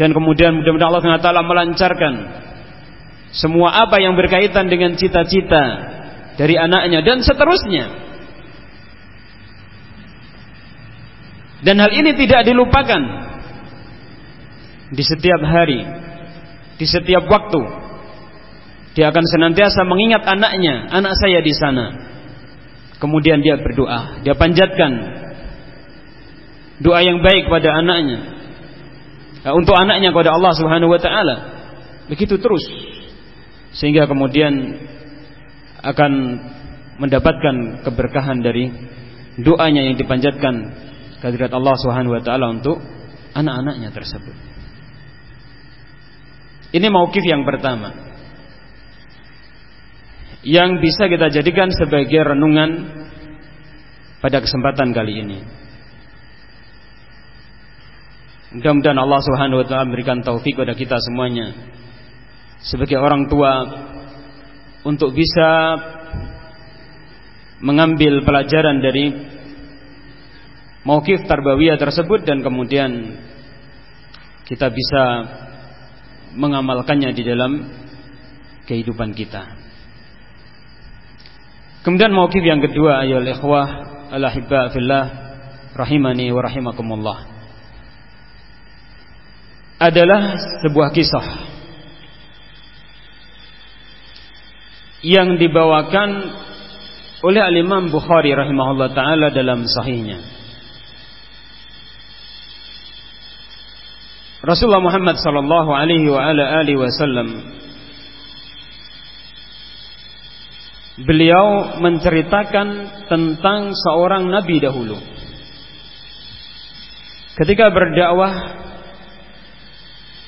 dan kemudian mudah-mudahan Allah SWT melancarkan semua apa yang berkaitan dengan cita-cita dari anaknya dan seterusnya. Dan hal ini tidak dilupakan di setiap hari, di setiap waktu. Dia akan senantiasa mengingat anaknya, anak saya di sana. Kemudian dia berdoa, dia panjatkan doa yang baik pada anaknya. Nah, untuk anaknya kepada Allah Subhanahu wa taala. Begitu terus. Sehingga kemudian akan mendapatkan keberkahan dari doanya yang dipanjatkan kehadirat Allah Subhanahu wa taala untuk anak-anaknya tersebut. Ini maukif yang pertama. Yang bisa kita jadikan sebagai renungan pada kesempatan kali ini. Mudah-mudahan Allah Subhanahu wa taala memberikan taufik kepada kita semuanya sebagai orang tua untuk bisa mengambil pelajaran dari Mauqif tarbawiyah tersebut dan kemudian kita bisa mengamalkannya di dalam kehidupan kita. Kemudian mauqif yang kedua ayol ikhwah alahibba fillah rahimani wa rahimakumullah adalah sebuah kisah yang dibawakan oleh al-Imam Bukhari rahimahullah taala dalam sahihnya. Rasulullah Muhammad sallallahu alaihi wa ala alihi wasallam Beliau menceritakan tentang seorang nabi dahulu. Ketika berdakwah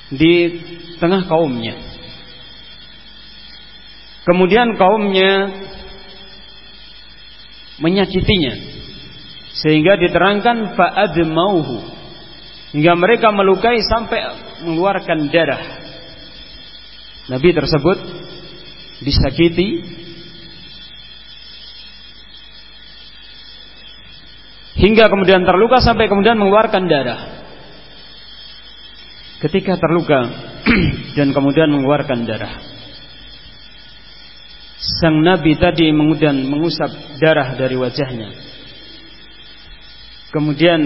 di tengah kaumnya. Kemudian kaumnya menyakitinya sehingga diterangkan fa'admauhu hingga mereka melukai sampai mengeluarkan darah. Nabi tersebut disakiti hingga kemudian terluka sampai kemudian mengeluarkan darah. Ketika terluka dan kemudian mengeluarkan darah. Sang Nabi tadi kemudian mengusap darah dari wajahnya. Kemudian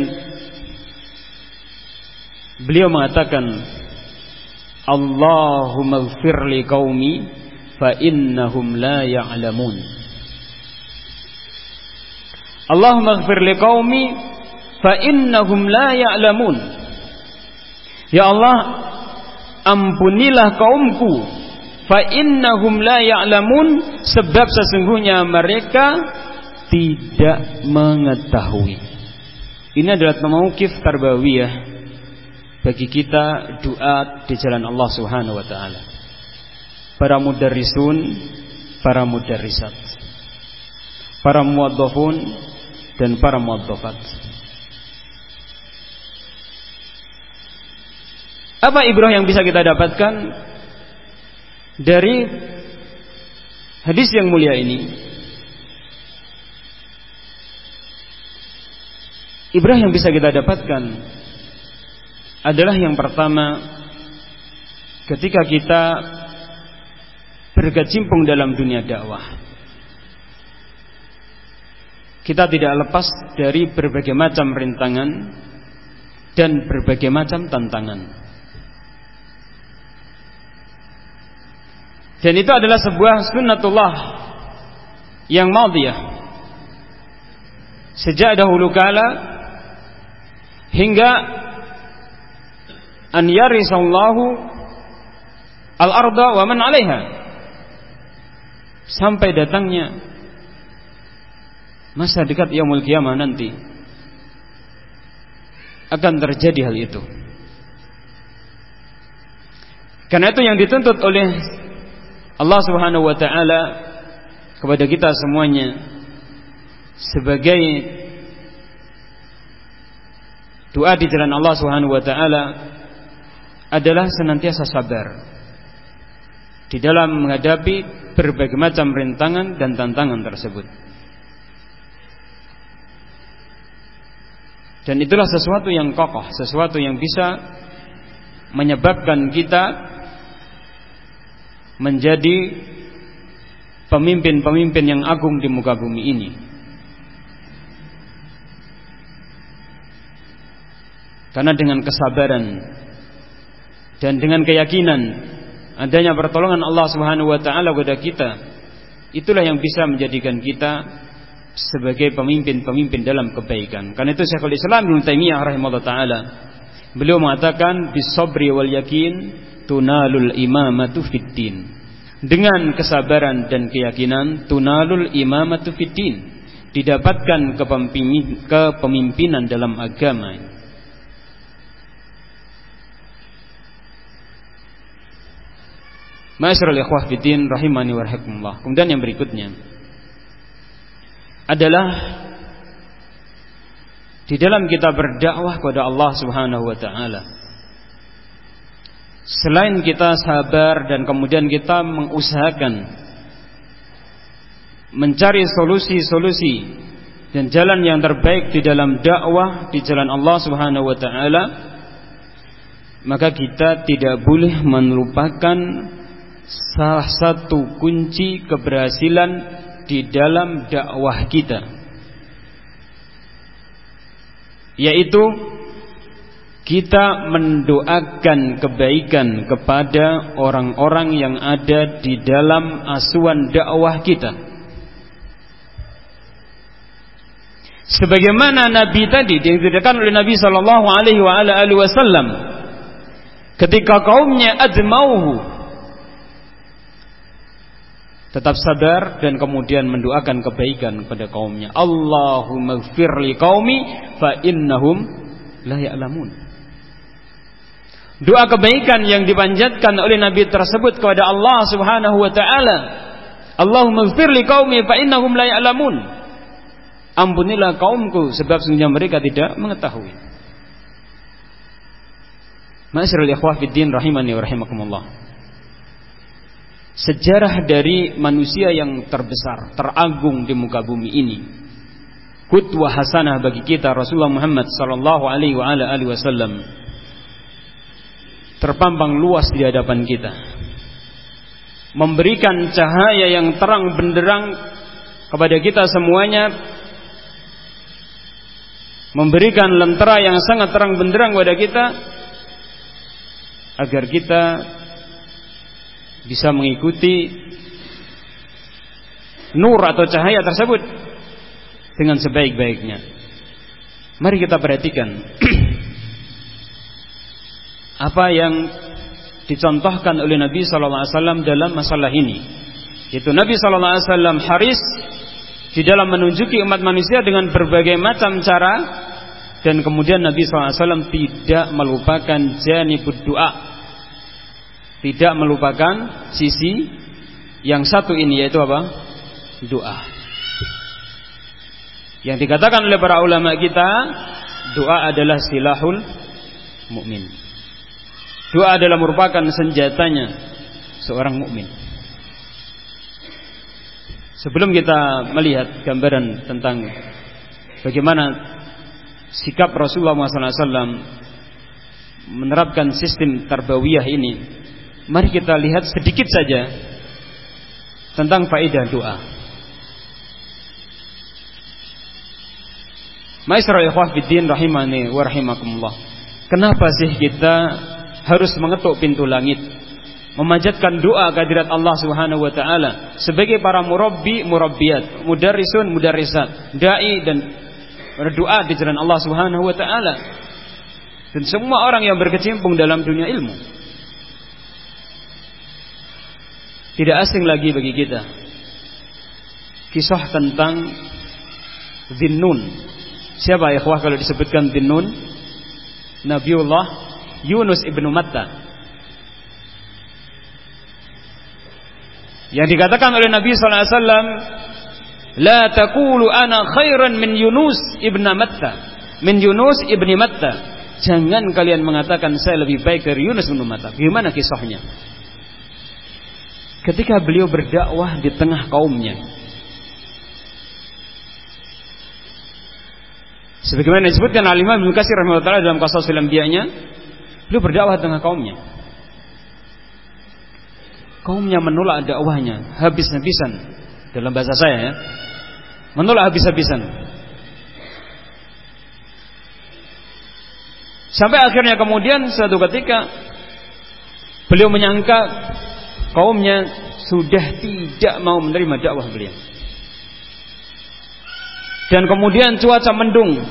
Beliau mengatakan Allahumma gfir li qaumi fa innahum la ya'lamun. Allahumma gfir li qaumi fa innahum la ya'lamun. Ya Allah ampunilah kaumku fa innahum la ya'lamun sebab sesungguhnya mereka tidak mengetahui. Ini adalah mauqif tarbawiyah bagi kita doa di jalan Allah Subhanahu wa taala. Para mudarrisun, para mudarrisat. Para muwadzafun dan para muwadzafat. Apa ibrah yang bisa kita dapatkan dari hadis yang mulia ini? Ibrah yang bisa kita dapatkan adalah yang pertama ketika kita berkecimpung dalam dunia dakwah. Kita tidak lepas dari berbagai macam rintangan dan berbagai macam tantangan. Dan itu adalah sebuah sunnatullah yang madiyah. Sejak dahulu kala hingga an yarisallahu al-arda wa man 'alaiha sampai datangnya masa dekat yaumul kiamah nanti akan terjadi hal itu. Karena itu yang dituntut oleh Allah Subhanahu wa taala kepada kita semuanya sebagai doa di jalan Allah Subhanahu wa taala adalah senantiasa sabar. di dalam menghadapi berbagai macam rintangan dan tantangan tersebut. Dan itulah sesuatu yang kokoh, sesuatu yang bisa menyebabkan kita menjadi pemimpin-pemimpin yang agung di muka bumi ini. Karena dengan kesabaran dan dengan keyakinan adanya pertolongan Allah Subhanahu wa taala kepada kita, itulah yang bisa menjadikan kita sebagai pemimpin-pemimpin dalam kebaikan. Karena itu Syekhul Islam Ibnu Taimiyah rahimahullah taala beliau mengatakan bisabri wal yakin tunalul imamatu fiddin. Dengan kesabaran dan keyakinan tunalul imamatu fiddin. Didapatkan kepemimpinan dalam agama. Masyarul ikhwah fiddin rahimani wa Kemudian yang berikutnya adalah di dalam kita berdakwah kepada Allah Subhanahu wa taala. Selain kita sabar dan kemudian kita mengusahakan mencari solusi-solusi dan jalan yang terbaik di dalam dakwah di jalan Allah Subhanahu wa taala, maka kita tidak boleh melupakan salah satu kunci keberhasilan di dalam dakwah kita yaitu kita mendoakan kebaikan kepada orang-orang yang ada di dalam asuhan dakwah kita. Sebagaimana Nabi tadi diceritakan oleh Nabi Shallallahu Alaihi Wasallam, ketika kaumnya admauhu tetap sadar dan kemudian mendoakan kebaikan kepada kaumnya. Allahumma gfir li qaumi fa innahum la ya'lamun. Doa kebaikan yang dipanjatkan oleh Nabi tersebut kepada Allah Subhanahu wa taala. Allahumma gfir li qaumi fa innahum la ya'lamun. Ampunilah kaumku sebab sesungguhnya mereka tidak mengetahui. Ma'asyiral ikhwah fid din rahimani wa rahimakumullah sejarah dari manusia yang terbesar, teragung di muka bumi ini. Kutwa hasanah bagi kita Rasulullah Muhammad sallallahu alaihi wasallam terpampang luas di hadapan kita. Memberikan cahaya yang terang benderang kepada kita semuanya memberikan lentera yang sangat terang benderang kepada kita agar kita bisa mengikuti nur atau cahaya tersebut dengan sebaik-baiknya. Mari kita perhatikan apa yang dicontohkan oleh Nabi SAW dalam masalah ini. Itu Nabi SAW haris di dalam menunjuki umat manusia dengan berbagai macam cara dan kemudian Nabi SAW tidak melupakan janibud doa tidak melupakan sisi yang satu ini yaitu apa? Doa. Yang dikatakan oleh para ulama kita, doa adalah silahul mukmin. Doa adalah merupakan senjatanya seorang mukmin. Sebelum kita melihat gambaran tentang bagaimana sikap Rasulullah SAW menerapkan sistem tarbawiyah ini Mari kita lihat sedikit saja tentang faedah doa. Maisra ikhwah fiddin rahimani wa rahimakumullah. Kenapa sih kita harus mengetuk pintu langit? Memanjatkan doa kehadirat Allah Subhanahu wa taala sebagai para murabbi, murabbiat, mudarrisun, mudarrisat, dai dan berdoa di jalan Allah Subhanahu wa taala. Dan semua orang yang berkecimpung dalam dunia ilmu. Tidak asing lagi bagi kita. Kisah tentang Zinnun. Siapa ya kalau disebutkan Zinnun? Nabiullah Yunus ibnu Matta. Yang dikatakan oleh Nabi SAW La takulu ana khairan min Yunus ibn Matta Min Yunus ibni Matta Jangan kalian mengatakan saya lebih baik dari Yunus ibn Matta Bagaimana kisahnya ketika beliau berdakwah di tengah kaumnya. Sebagaimana disebutkan Al-Imam Ibnu Katsir rahimahullah dalam Qasasul Anbiya-nya, beliau berdakwah di tengah kaumnya. Kaumnya menolak dakwahnya habis-habisan dalam bahasa saya ya. Menolak habis-habisan. Sampai akhirnya kemudian suatu ketika beliau menyangka kaumnya sudah tidak mau menerima dakwah beliau. Dan kemudian cuaca mendung.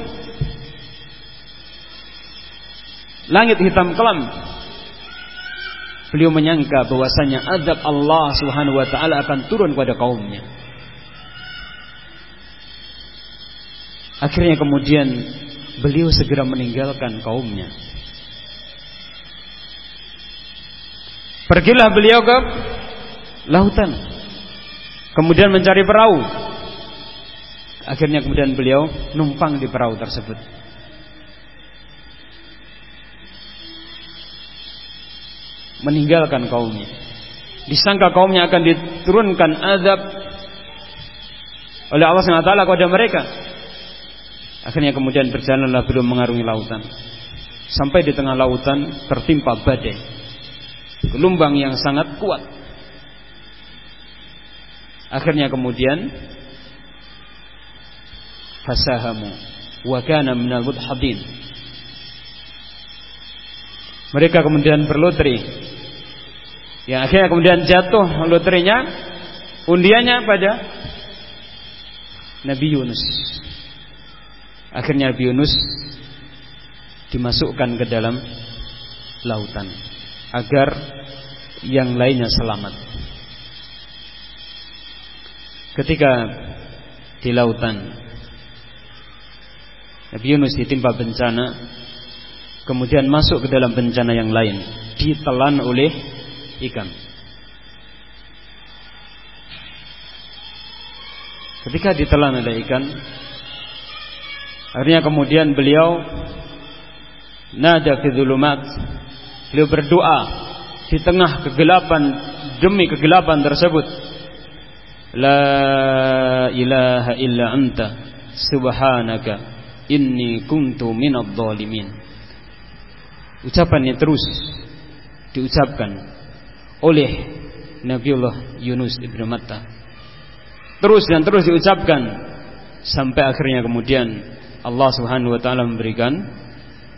Langit hitam kelam. Beliau menyangka bahwasanya adab Allah Subhanahu wa taala akan turun pada kaumnya. Akhirnya kemudian beliau segera meninggalkan kaumnya. Pergilah beliau ke lautan. Kemudian mencari perahu. Akhirnya kemudian beliau numpang di perahu tersebut. Meninggalkan kaumnya. Disangka kaumnya akan diturunkan azab oleh Allah SWT kepada mereka. Akhirnya kemudian berjalanlah beliau mengarungi lautan. Sampai di tengah lautan tertimpa badai gelombang yang sangat kuat. Akhirnya kemudian fasahamu wa kana minal. Mereka kemudian berloteri. Yang akhirnya kemudian jatuh loterinya undiannya pada Nabi Yunus. Akhirnya Nabi Yunus dimasukkan ke dalam lautan agar yang lainnya selamat. Ketika di lautan Nabi Yunus ditimpa bencana kemudian masuk ke dalam bencana yang lain ditelan oleh ikan. Ketika ditelan oleh ikan akhirnya kemudian beliau nada fi Beliau berdoa di tengah kegelapan demi kegelapan tersebut. La ilaha illa anta subhanaka inni kuntu minadh dhalimin. Ucapan ini terus diucapkan oleh Nabiullah Yunus ibnu Matta. Terus dan terus diucapkan sampai akhirnya kemudian Allah Subhanahu wa taala memberikan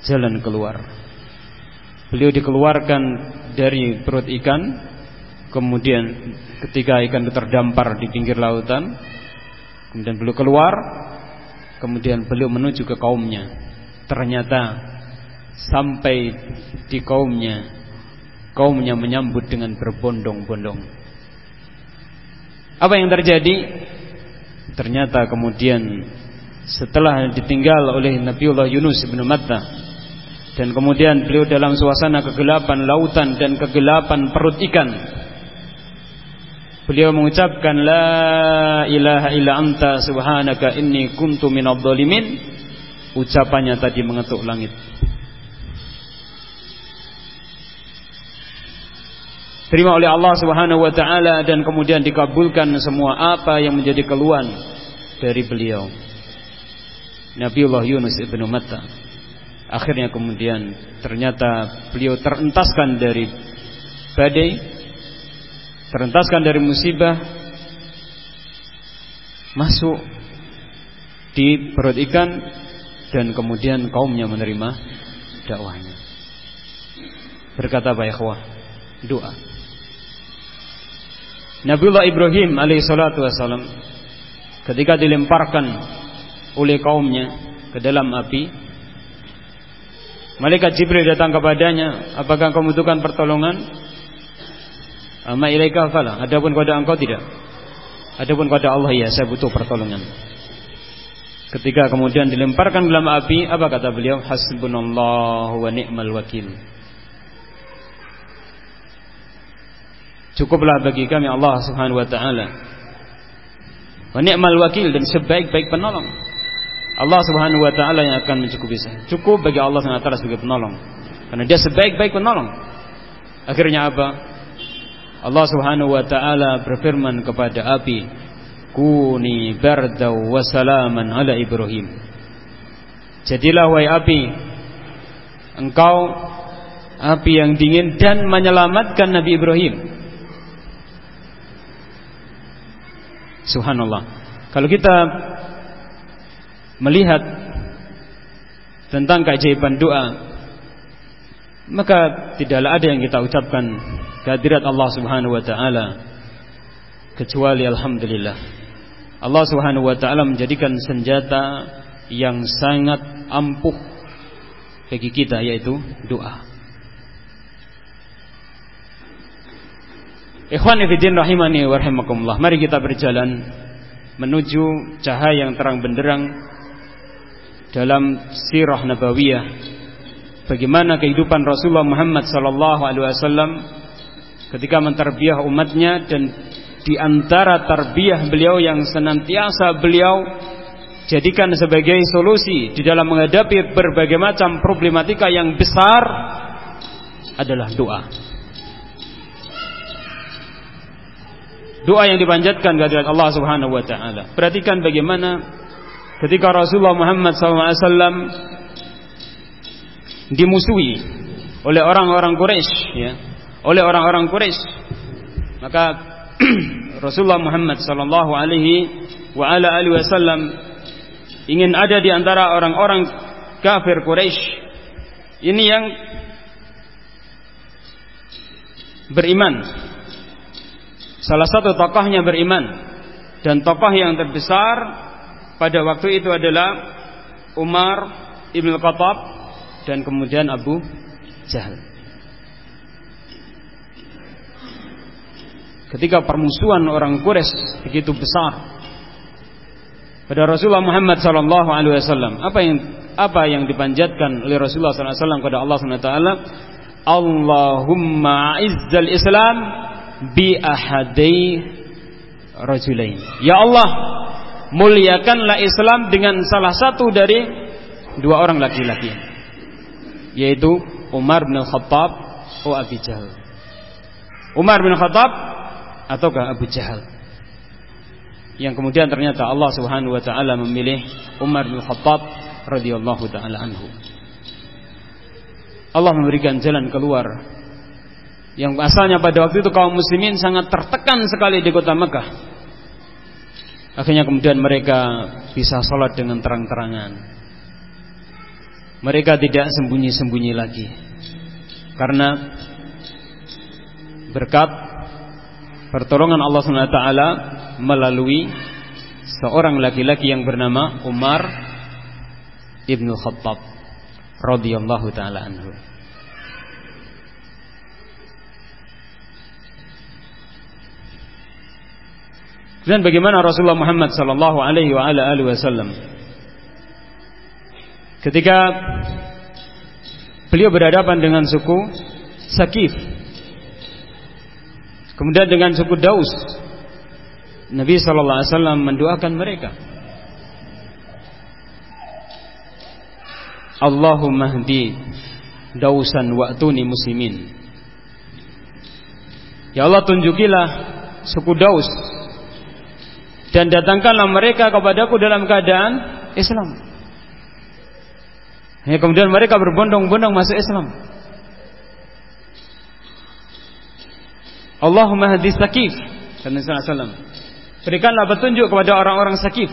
jalan keluar. Beliau dikeluarkan dari perut ikan Kemudian ketika ikan itu terdampar di pinggir lautan Kemudian beliau keluar Kemudian beliau menuju ke kaumnya Ternyata Sampai di kaumnya Kaumnya menyambut dengan berbondong-bondong Apa yang terjadi? Ternyata kemudian Setelah ditinggal oleh Nabiullah Yunus bin Matta dan kemudian beliau dalam suasana kegelapan lautan dan kegelapan perut ikan. Beliau mengucapkan la ilaha illa anta subhanaka inni kuntu minadh dhalimin. Ucapannya tadi mengetuk langit. Terima oleh Allah Subhanahu wa taala dan kemudian dikabulkan semua apa yang menjadi keluhan dari beliau. Nabiullah Yunus ibnu Matta Akhirnya kemudian ternyata beliau terentaskan dari badai, terentaskan dari musibah, masuk di perut ikan dan kemudian kaumnya menerima dakwahnya. Berkata Pak Ikhwah, doa. Nabiullah Ibrahim alaihissalatu wassalam ketika dilemparkan oleh kaumnya ke dalam api Malaikat Jibril datang kepadanya, apakah kau membutuhkan pertolongan? Ama ilaika fala. Adapun kepada engkau tidak. Adapun kepada Allah ya, saya butuh pertolongan. Ketika kemudian dilemparkan dalam api, apa kata beliau? Hasbunallahu wa ni'mal wakil. Cukuplah bagi kami Allah Subhanahu wa taala. Wa ni'mal wakil dan sebaik-baik penolong. Allah Subhanahu wa taala yang akan mencukupi saya. Cukup bagi Allah SWT sebagai penolong. Karena dia sebaik-baik penolong. Akhirnya apa? Allah Subhanahu wa taala berfirman kepada api, "Kuni bardaw wa salaman ala Ibrahim." Jadilah wahai api, engkau api yang dingin dan menyelamatkan Nabi Ibrahim. Subhanallah. Kalau kita melihat tentang keajaiban doa, maka tidaklah ada yang kita ucapkan kehadirat Allah Subhanahu wa taala kecuali alhamdulillah. Allah Subhanahu wa taala menjadikan senjata yang sangat ampuh bagi kita yaitu doa. Ikhwan fillah rahimani wa rahimakumullah. Mari kita berjalan menuju cahaya yang terang benderang dalam sirah nabawiyah bagaimana kehidupan Rasulullah Muhammad sallallahu alaihi wasallam ketika menterbiah umatnya dan di antara terbiah beliau yang senantiasa beliau jadikan sebagai solusi di dalam menghadapi berbagai macam problematika yang besar adalah doa. Doa yang dipanjatkan kehadirat Allah Subhanahu wa taala. Perhatikan bagaimana ketika Rasulullah Muhammad SAW dimusuhi oleh orang-orang Quraisy ya, oleh orang-orang Quraisy. Maka Rasulullah Muhammad sallallahu alaihi wasallam ingin ada di antara orang-orang kafir Quraisy ini yang beriman Salah satu tokohnya beriman dan tokoh yang terbesar pada waktu itu adalah Umar ibn Khattab dan kemudian Abu Jahal. Ketika permusuhan orang Quraisy begitu besar pada Rasulullah Muhammad wasallam, apa yang apa yang dipanjatkan oleh Rasulullah wasallam kepada Allah taala? Allahumma izzal Islam bi ahadai rajulain. Ya Allah, muliakanlah Islam dengan salah satu dari dua orang laki-laki. Yaitu Umar bin Khattab atau Abu Jahal. Umar bin Khattab ataukah Abu Jahal. Yang kemudian ternyata Allah Subhanahu wa taala memilih Umar bin Khattab radhiyallahu taala anhu. Allah memberikan jalan keluar yang asalnya pada waktu itu kaum muslimin sangat tertekan sekali di kota Mekah. Akhirnya kemudian mereka bisa sholat dengan terang-terangan. Mereka tidak sembunyi-sembunyi lagi. Karena berkat pertolongan Allah SWT melalui seorang laki-laki yang bernama Umar ibnu Khattab radhiyallahu taala anhu. Dan bagaimana Rasulullah Muhammad sallallahu alaihi wasallam? Ketika beliau berhadapan dengan suku Sakif kemudian dengan suku Daus Nabi sallallahu alaihi wasallam mendoakan mereka. Allahumma hdi Dausan wa'tuni muslimin. Ya Allah tunjukilah suku Daus dan datangkanlah mereka kepadaku dalam keadaan Islam. Ya, kemudian mereka berbondong-bondong masuk Islam. Allahumma hadis sakif kata Berikanlah petunjuk kepada orang-orang sakif.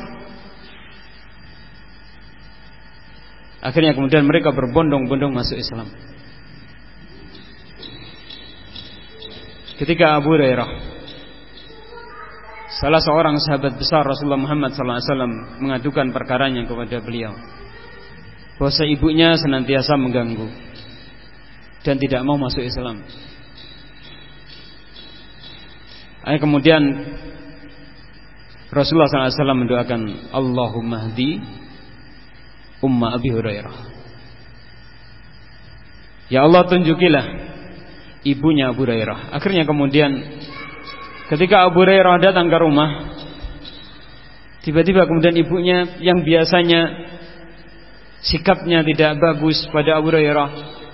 Akhirnya kemudian mereka berbondong-bondong masuk Islam. Ketika Abu Hurairah Salah seorang sahabat besar Rasulullah Muhammad SAW mengadukan perkaranya kepada beliau. Bahwa ibunya senantiasa mengganggu dan tidak mau masuk Islam. Ayah kemudian Rasulullah SAW mendoakan Allahumma hdi Umma Abi Hurairah. Ya Allah tunjukilah ibunya Abu Hurairah. Akhirnya kemudian Ketika Abu Hurairah datang ke rumah, tiba-tiba kemudian ibunya yang biasanya sikapnya tidak bagus pada Abu Hurairah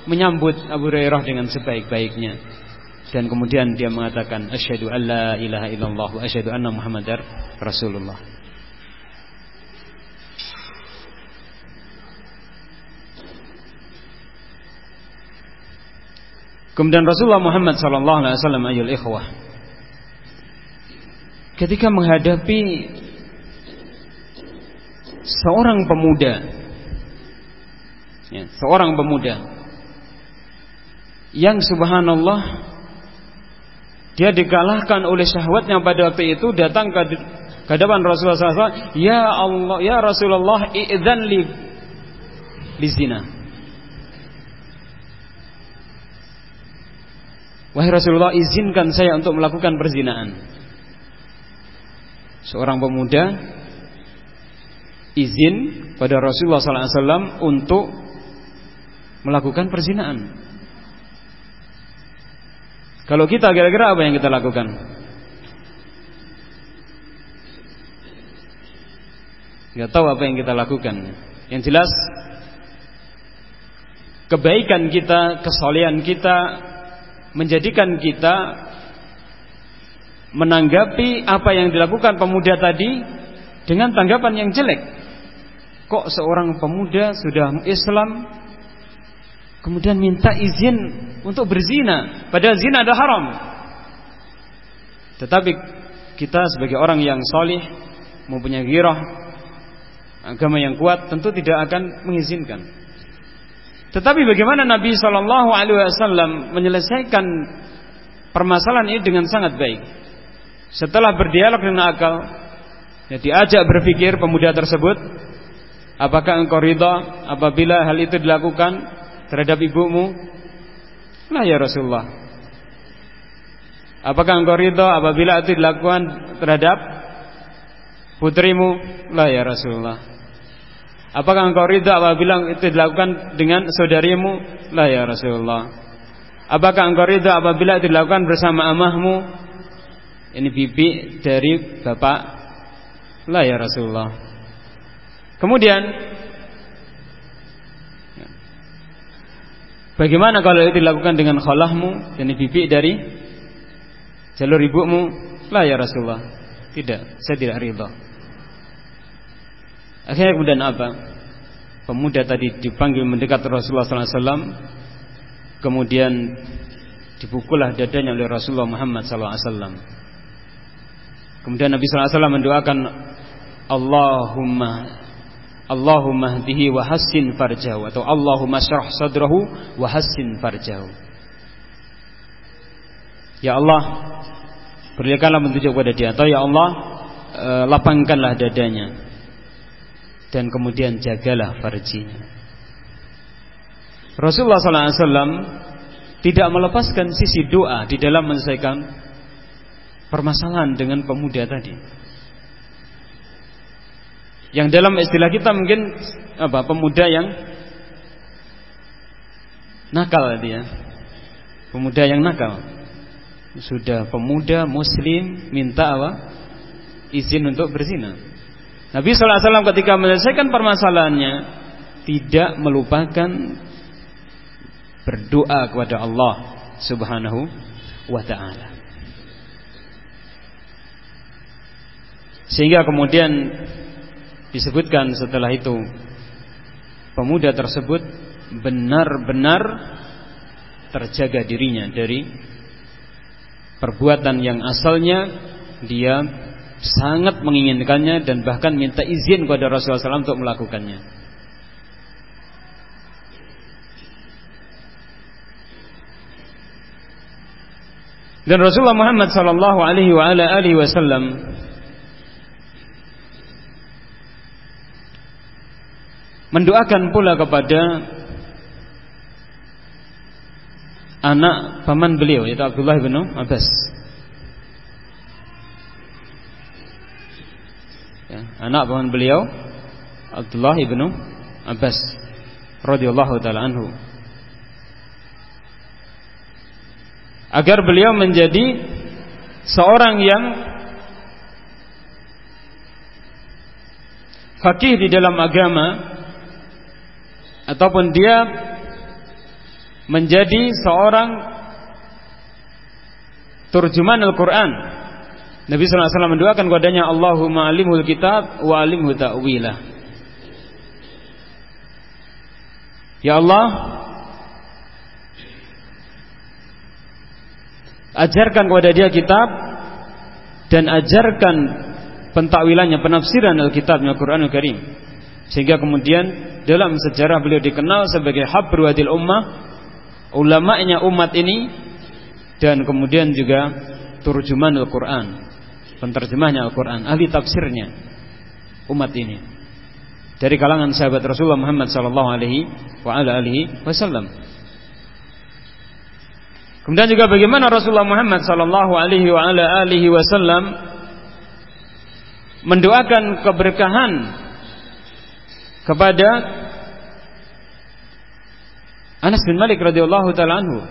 menyambut Abu Hurairah dengan sebaik-baiknya. dan kemudian dia mengatakan asyhadu alla ilaha illallah wa asyhadu anna muhammadar rasulullah. Kemudian Rasulullah Muhammad sallallahu alaihi wasallam ayul ikhwah ketika menghadapi seorang pemuda ya, seorang pemuda yang subhanallah dia dikalahkan oleh syahwatnya pada waktu itu datang ke hadapan Rasulullah SAW. Ya Allah, ya Rasulullah, idzan li li zina. Wahai Rasulullah, izinkan saya untuk melakukan perzinaan. Seorang pemuda izin pada Rasulullah SAW untuk melakukan perzinaan. Kalau kita kira-kira apa yang kita lakukan? Gak tahu apa yang kita lakukan. Yang jelas kebaikan kita, kesolehan kita menjadikan kita menanggapi apa yang dilakukan pemuda tadi dengan tanggapan yang jelek. Kok seorang pemuda sudah Islam kemudian minta izin untuk berzina, padahal zina adalah haram. Tetapi kita sebagai orang yang solih mempunyai girah agama yang kuat tentu tidak akan mengizinkan. Tetapi bagaimana Nabi Shallallahu Alaihi Wasallam menyelesaikan permasalahan ini dengan sangat baik. Setelah berdialog dengan akal, ya diajak berpikir pemuda tersebut, apakah engkau ridha apabila hal itu dilakukan terhadap ibumu? Lah ya Rasulullah. Apakah engkau ridha apabila itu dilakukan terhadap putrimu? Lah ya Rasulullah. Apakah engkau ridha apabila itu dilakukan dengan saudarimu? Lah ya Rasulullah. Apakah engkau ridha apabila itu dilakukan bersama amahmu? Ini bibi dari bapak. Lah ya Rasulullah. Kemudian Bagaimana kalau itu dilakukan dengan kholahmu dan bibi dari jalur ibumu? Lah ya Rasulullah. Tidak, saya tidak ridha. Akhirnya kemudian apa? Pemuda tadi dipanggil mendekat Rasulullah SAW, kemudian dipukullah dadanya oleh Rasulullah Muhammad SAW. Kemudian Nabi SAW mendoakan Allahumma Allahumma hdihi wa hassin farjahu atau Allahumma syarah sadrahu wa hassin farjahu. Ya Allah, berikanlah petunjuk kepada dia atau ya Allah, e, lapangkanlah dadanya dan kemudian jagalah farjinya. Rasulullah SAW tidak melepaskan sisi doa di dalam menyelesaikan permasalahan dengan pemuda tadi. Yang dalam istilah kita mungkin apa pemuda yang nakal dia. Pemuda yang nakal. Sudah pemuda muslim minta apa? Izin untuk berzina. Nabi sallallahu alaihi wasallam ketika menyelesaikan permasalahannya tidak melupakan berdoa kepada Allah Subhanahu wa taala. Sehingga kemudian disebutkan setelah itu pemuda tersebut benar-benar terjaga dirinya dari perbuatan yang asalnya dia sangat menginginkannya dan bahkan minta izin kepada Rasulullah SAW untuk melakukannya. Dan Rasulullah Muhammad sallallahu mendoakan pula kepada anak paman beliau yaitu Abdullah bin Abbas. Ya, anak paman beliau Abdullah bin Abbas radhiyallahu taala anhu. Agar beliau menjadi seorang yang fakih di dalam agama ataupun dia menjadi seorang turjuman Al-Qur'an. Nabi sallallahu alaihi wasallam mendoakan kepadanya Allahumma alimul kitab wa alimhu ta'wilah. Ya Allah, ajarkan kepada dia kitab dan ajarkan pentakwilannya, penafsiran Alkitabnya Al-Qur'anul Karim. Sehingga kemudian dalam sejarah beliau dikenal sebagai habru hadil ummah, ulama'nya umat ini dan kemudian juga turjuman Al-Qur'an, penterjemahnya Al-Qur'an, ahli tafsirnya umat ini. Dari kalangan sahabat Rasulullah Muhammad sallallahu alaihi wa ala alihi wasallam. Kemudian juga bagaimana Rasulullah Muhammad sallallahu alaihi wa ala alihi wasallam mendoakan keberkahan kepada Anas bin Malik radhiyallahu taala anhu.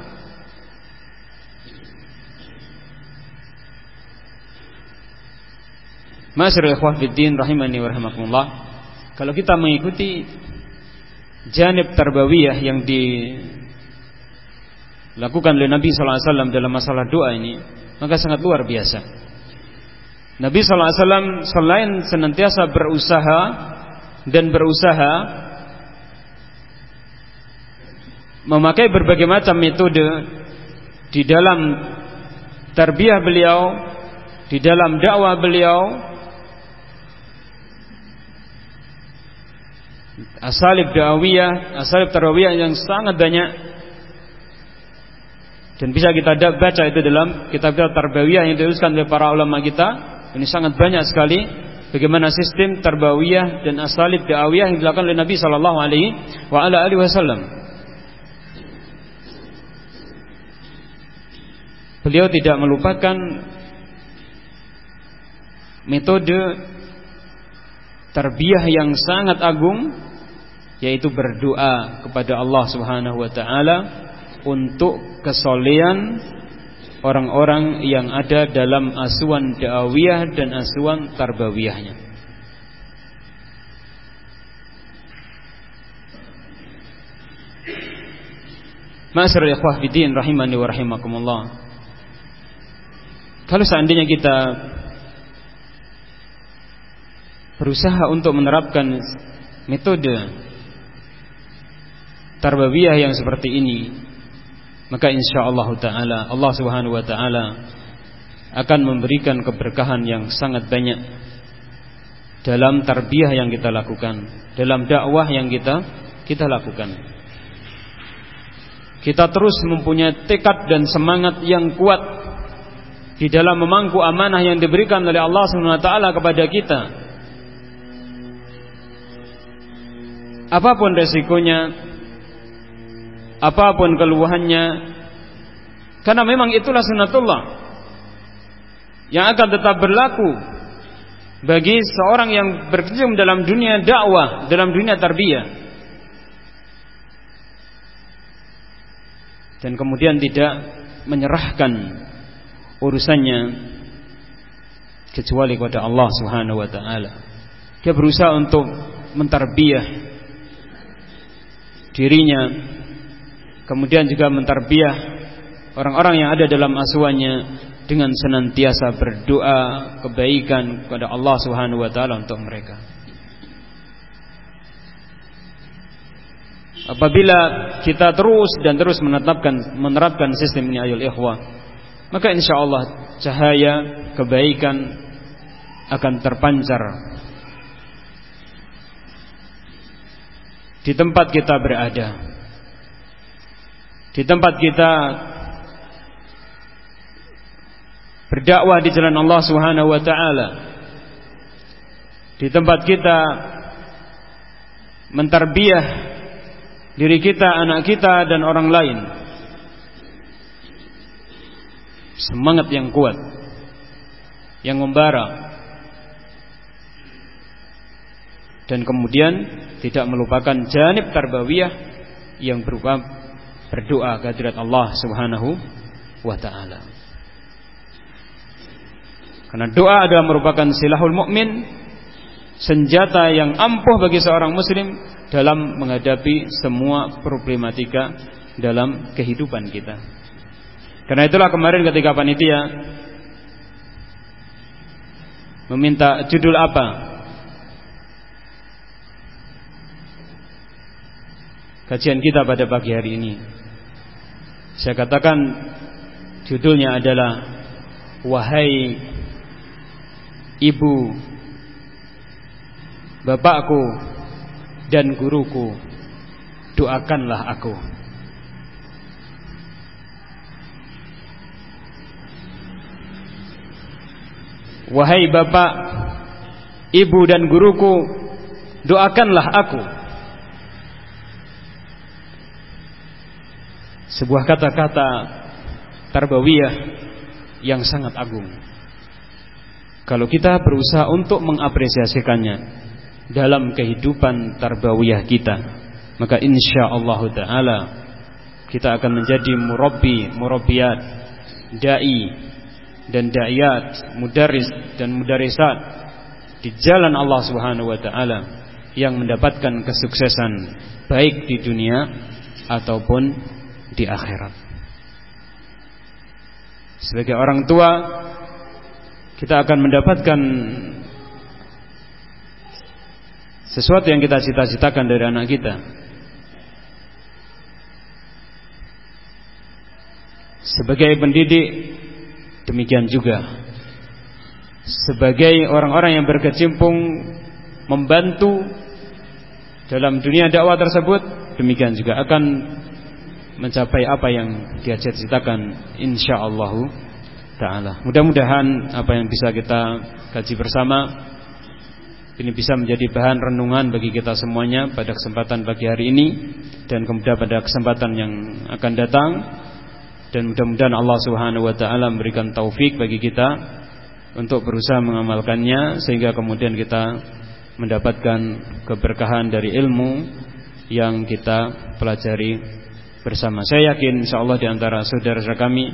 Masyarul ikhwah fiddin rahimani wa rahimakumullah. Kalau kita mengikuti janib tarbawiyah yang dilakukan oleh Nabi wasallam dalam masalah doa ini, maka sangat luar biasa. Nabi wasallam selain senantiasa berusaha dan berusaha memakai berbagai macam metode di dalam tarbiyah beliau, di dalam dakwah beliau, asalib dakwiyah, asalib tarbiyah yang sangat banyak. Dan bisa kita baca itu dalam kitab-kitab tarbiyah yang dituliskan oleh para ulama kita. Ini sangat banyak sekali bagaimana sistem tarbawiyah dan asalib da'awiyah yang dilakukan oleh Nabi sallallahu alaihi wa ala alihi wasallam. Beliau tidak melupakan metode tarbiyah yang sangat agung yaitu berdoa kepada Allah Subhanahu wa taala untuk kesolehan orang-orang yang ada dalam asuhan da'awiyah dan asuhan tarbawiyahnya. Ma'asyiral ikhwah bidin rahimani wa rahimakumullah. Kalau seandainya kita berusaha untuk menerapkan metode tarbawiyah yang seperti ini maka insyaallah taala Allah Subhanahu wa taala akan memberikan keberkahan yang sangat banyak dalam tarbiyah yang kita lakukan, dalam dakwah yang kita kita lakukan. Kita terus mempunyai tekad dan semangat yang kuat di dalam memangku amanah yang diberikan oleh Allah Subhanahu wa taala kepada kita. Apa pun resikonya, apa pun keluhannya karena memang itulah sunnatullah yang akan tetap berlaku bagi seorang yang berkecimpung dalam dunia dakwah, dalam dunia tarbiyah. Dan kemudian tidak menyerahkan urusannya kecuali kepada Allah Subhanahu wa taala. Dia berusaha untuk mentarbiyah dirinya kemudian juga mentarbiah orang-orang yang ada dalam asuhannya dengan senantiasa berdoa kebaikan kepada Allah Subhanahu wa taala untuk mereka. Apabila kita terus dan terus menetapkan menerapkan sistem ini ayol ikhwah, maka insya Allah cahaya kebaikan akan terpancar di tempat kita berada di tempat kita berdakwah di jalan Allah Subhanahu wa taala. Di tempat kita mentarbiah diri kita, anak kita dan orang lain. Semangat yang kuat yang membara dan kemudian tidak melupakan janib tarbawiyah yang berupa berdoa kehadirat Allah Subhanahu wa taala. Karena doa adalah merupakan silahul mukmin, senjata yang ampuh bagi seorang muslim dalam menghadapi semua problematika dalam kehidupan kita. Karena itulah kemarin ketika panitia meminta judul apa? Kajian kita pada pagi hari ini. Saya katakan judulnya adalah Wahai Ibu Bapakku dan guruku Doakanlah aku Wahai bapak, ibu dan guruku, doakanlah aku. Sebuah kata-kata tarbawiyah yang sangat agung. Kalau kita berusaha untuk mengapresiasikannya dalam kehidupan tarbawiyah kita, maka insya Allah Taala kita akan menjadi murabbi, murabbiyat, dai dan da'iyat, mudaris dan mudarisat di jalan Allah Subhanahu wa taala yang mendapatkan kesuksesan baik di dunia ataupun di akhirat. Sebagai orang tua kita akan mendapatkan sesuatu yang kita cita-citakan dari anak kita. Sebagai pendidik Demikian juga sebagai orang-orang yang berkecimpung membantu dalam dunia dakwah tersebut, demikian juga akan mencapai apa yang dia cita-citakan insyaallah taala. Mudah-mudahan apa yang bisa kita kaji bersama ini bisa menjadi bahan renungan bagi kita semuanya pada kesempatan pagi hari ini dan kemudian pada kesempatan yang akan datang dan mudah-mudahan Allah Subhanahu wa taala memberikan taufik bagi kita untuk berusaha mengamalkannya sehingga kemudian kita mendapatkan keberkahan dari ilmu yang kita pelajari bersama. Saya yakin insyaallah di antara saudara-saudara kami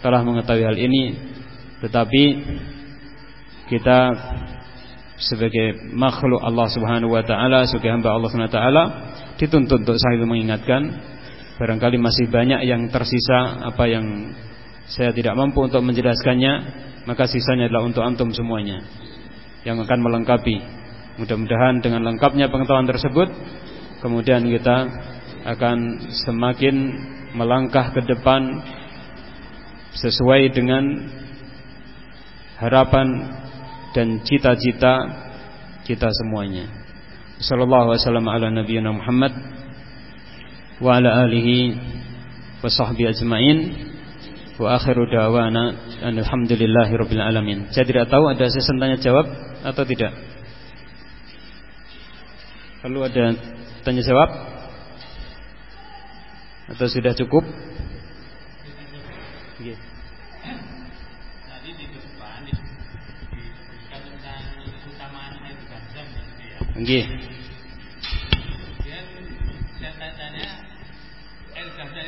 telah mengetahui hal ini tetapi kita sebagai makhluk Allah Subhanahu wa taala sebagai hamba Allah Subhanahu wa taala dituntut untuk selalu mengingatkan Barangkali masih banyak yang tersisa apa yang saya tidak mampu untuk menjelaskannya, maka sisanya adalah untuk antum semuanya yang akan melengkapi. Mudah-mudahan dengan lengkapnya pengetahuan tersebut kemudian kita akan semakin melangkah ke depan sesuai dengan harapan dan cita-cita kita semuanya. Sallallahu alaihi wasallam ala nabiyina Muhammad wa ala alihi wa sahbihi ajma'in wa akhiru da'wana alhamdulillahi rabbil alamin. Saya tidak tahu ada sesi tanya jawab atau tidak. Perlu ada tanya jawab? Atau sudah cukup? Tadi di depan disebutkan tentang keutamaan air zam-zam. Nggih.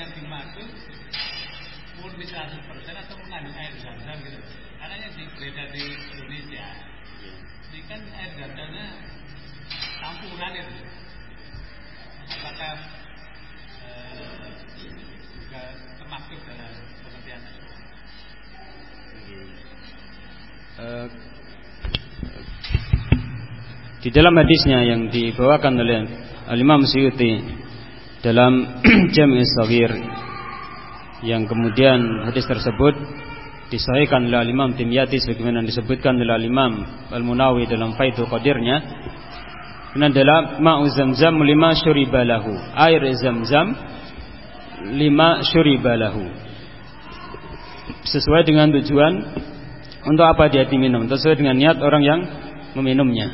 yang dimaksud murni 100% atau mengandung air zam-zam gitu. Karena yang beredar di Indonesia ini kan air zam-zamnya campuran itu. Apakah eh, juga termasuk dalam pengertian tersebut? Uh, di dalam hadisnya yang dibawakan oleh Al-Imam Suyuti dalam Jami' Saghir yang kemudian hadis tersebut disahihkan oleh Imam Timyati sebagaimana disebutkan oleh Imam Al-Munawi dalam Faidul Qadirnya. Ini adalah ma'u zamzam lima syuribalahu air zamzam lima syuribalahu sesuai dengan tujuan untuk apa dia diminum sesuai dengan niat orang yang meminumnya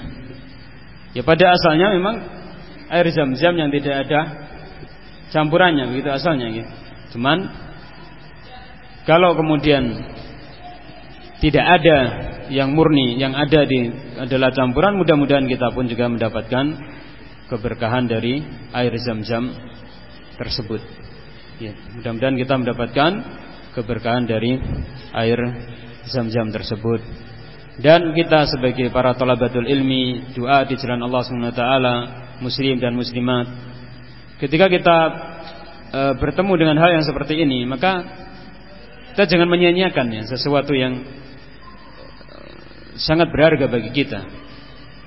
ya pada asalnya memang air zam-zam yang tidak ada campurannya begitu asalnya gitu. Cuman kalau kemudian tidak ada yang murni, yang ada di adalah campuran, mudah-mudahan kita pun juga mendapatkan keberkahan dari air zam-zam tersebut. Ya, mudah-mudahan kita mendapatkan keberkahan dari air zam-zam tersebut. Dan kita sebagai para talabatul ilmi, doa di jalan Allah Subhanahu taala, muslim dan muslimat Ketika kita e, bertemu dengan hal yang seperti ini, maka kita jangan menyia-nyiakan ya sesuatu yang eh, sangat berharga bagi kita.